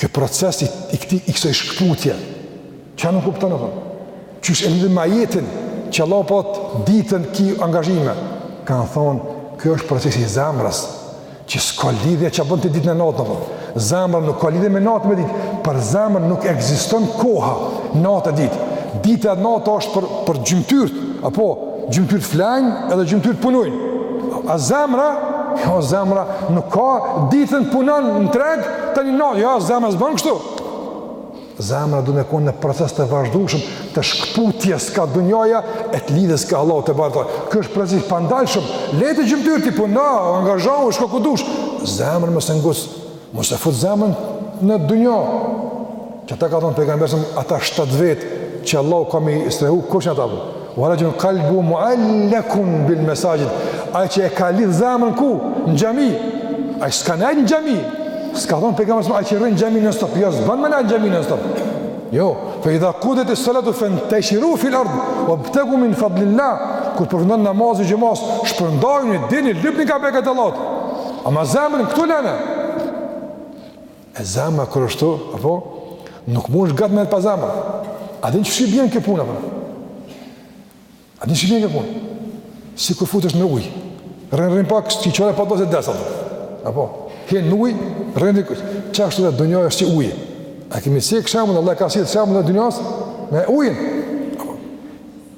Ky proces i, i këtij, i kësoj shkputje, çka nënkupton, thonë, qysh e lidh me ajetin, që Allahu po thotë ditën ki angazhime, kanë thonë, kjo është proces i zemrës, që s'ka lidhje çka bën ti ditën e natën, thonë. Zemra nuk ka lidhje me natë me ditë, për zemrën nuk ekziston koha, natë e ditë. Dita e nata është për, për gjymëtyrët, apo, Gjymtyrët flejnë edhe gjymtyrët punojnë. A zemra, jo zemra, nuk ka ditën punon në treg, tani natë, jo zemra s'bën kështu. Zemra do të konë në proces të vazhdueshëm të shkputjes ka dunjaja e të lidhjes ka Allahu tebareke. Ky është proces i pandalshëm. Leji gjymtyrët, ti puno, angazhohu, shko ku dush. Zemrën mos e Mos e fut zemrën në dynja. Qata ka thonë pejgamberi ata 7 vet që Allahu ka me i strehu, kush janë ata, apo. Wa rajul qalbu mu'allakun bil masajid. Ai që e ka lidh zemrën ku? Në xhami. Ai s'ka në në xhami. S'ka thonë pejgamberi ai që rrin në xhami non stop. Jo, s'bën me nejt në xhami non stop. Jo, fa idha qudet as-salatu fantashiru fil ard wabtagu min fadlillah. Kur përfundon namazi i xhumasë, shpërndajuni, dilni lypni ka begatitë e Allahut. Ama zemrën këtu lene. E zemra kur është kështu apo, nuk mundesh gatë më pa zemër. A din qysh i bjen kjo punë, apo? A din qysh i bjen kjo punë? Sikur futesh në ujë. Rrin rrin pak, që qëre pa do se des, apo? Apo? Hin në ujë, rrin rrin kështu. Qashtu edhe dunjaja është si ujë. E kemi sjell kët shembull, Allahu ka sjell shembull të dunjasë me ujin.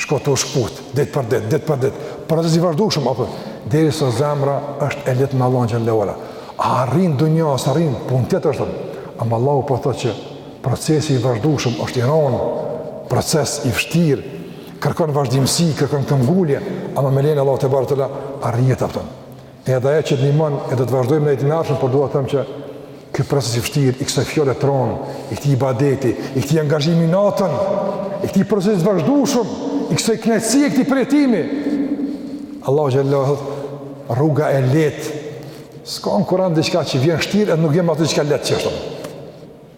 Shko tu u shkput, ditë për ditë, ditë për ditë, proces i vazhdueshëm apo derisa zemra është e lehtë me Allahun xhalla ue ala. A arrin dunja, a s'arrin, punë tjetër është. Ama Allahu po thotë që procesi i vazhdueshëm është i rëndë, proces i vështirë, kërkon vazhdimësi, kërkon këmbgulje, ama me lejen e Allahut tebareke ue teala arrihet a kupton. Edhe ajo që të ndihmon e do të vazhdojmë në ajetin e ardhshëm, por dua të them që ky proces i vështirë, i kësaj fjale t'rond, i këtij ibadeti, i këtij angazhimi natën, i këtij procesi të vazhdueshëm, i kësaj kënaqësie, i këtij përjetimi. Allahu xhallahu thot rruga e lehtë. S'ka në Kur'an diçka që vjen vështirë e nuk vjen me të diçka lehtë që është.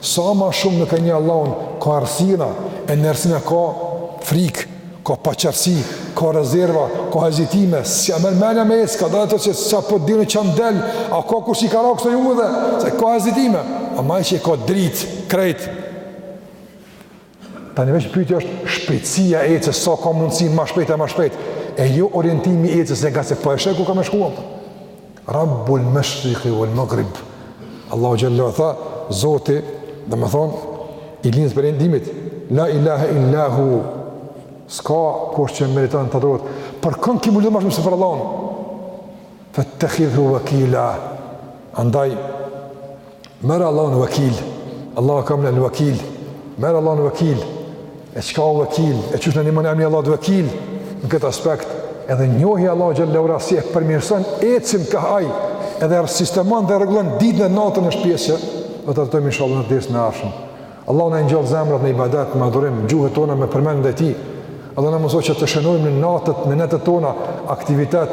Sa ma shumë nuk e njeh Allahun, ka errësinë, e në errësinë ka frikë, ka paqartësi, ka rezerva, ka hezitime, s'ia merr menja me ecë, ka dalë të që s'po e din çka m'del, a ka kurrë s'i ka ra kësaj udhe, se ka hezitime, ama ai që e ka dritë, krejt, Tani veç pyetja është shpejtësia e ecjes, sa ka mundësi ma shpejt e ma shpejt, e jo orientimi i ecjes ngase po e sheh ku ka me shku. Rabbul mashriqi wal maghrib. Allahu xhallahu tha, Zoti, domethënë i lindjes, perëndimit, la ilaha illa hu. S'ka kush që meriton të adhurohet. Për kën ki me u lodh ma shumë se për Allahun? Fattakhidhu wakila. Andaj Merre Allahun vekil, Allahun e kam vekil, merre Allahun vekil, e çka o vekil, e qysh na ndihmon emni i Allahut vekil, në këtë aspekt, edhe njohja e Allahut xhelle ue ala si e përmirëson ecjen kah Ai, edhe e sistemon dhe rregullon ditën dhe natën, është pjesë që do ta trajtojmë inshallah në dersin e ardhshëm. Allahu na i ngjall zemrat në ibadet, në adhurim, gjuhët tona me përmendje të Tij. Allahu na mëso që të shënojmë në natët, në netët tona, aktivitet,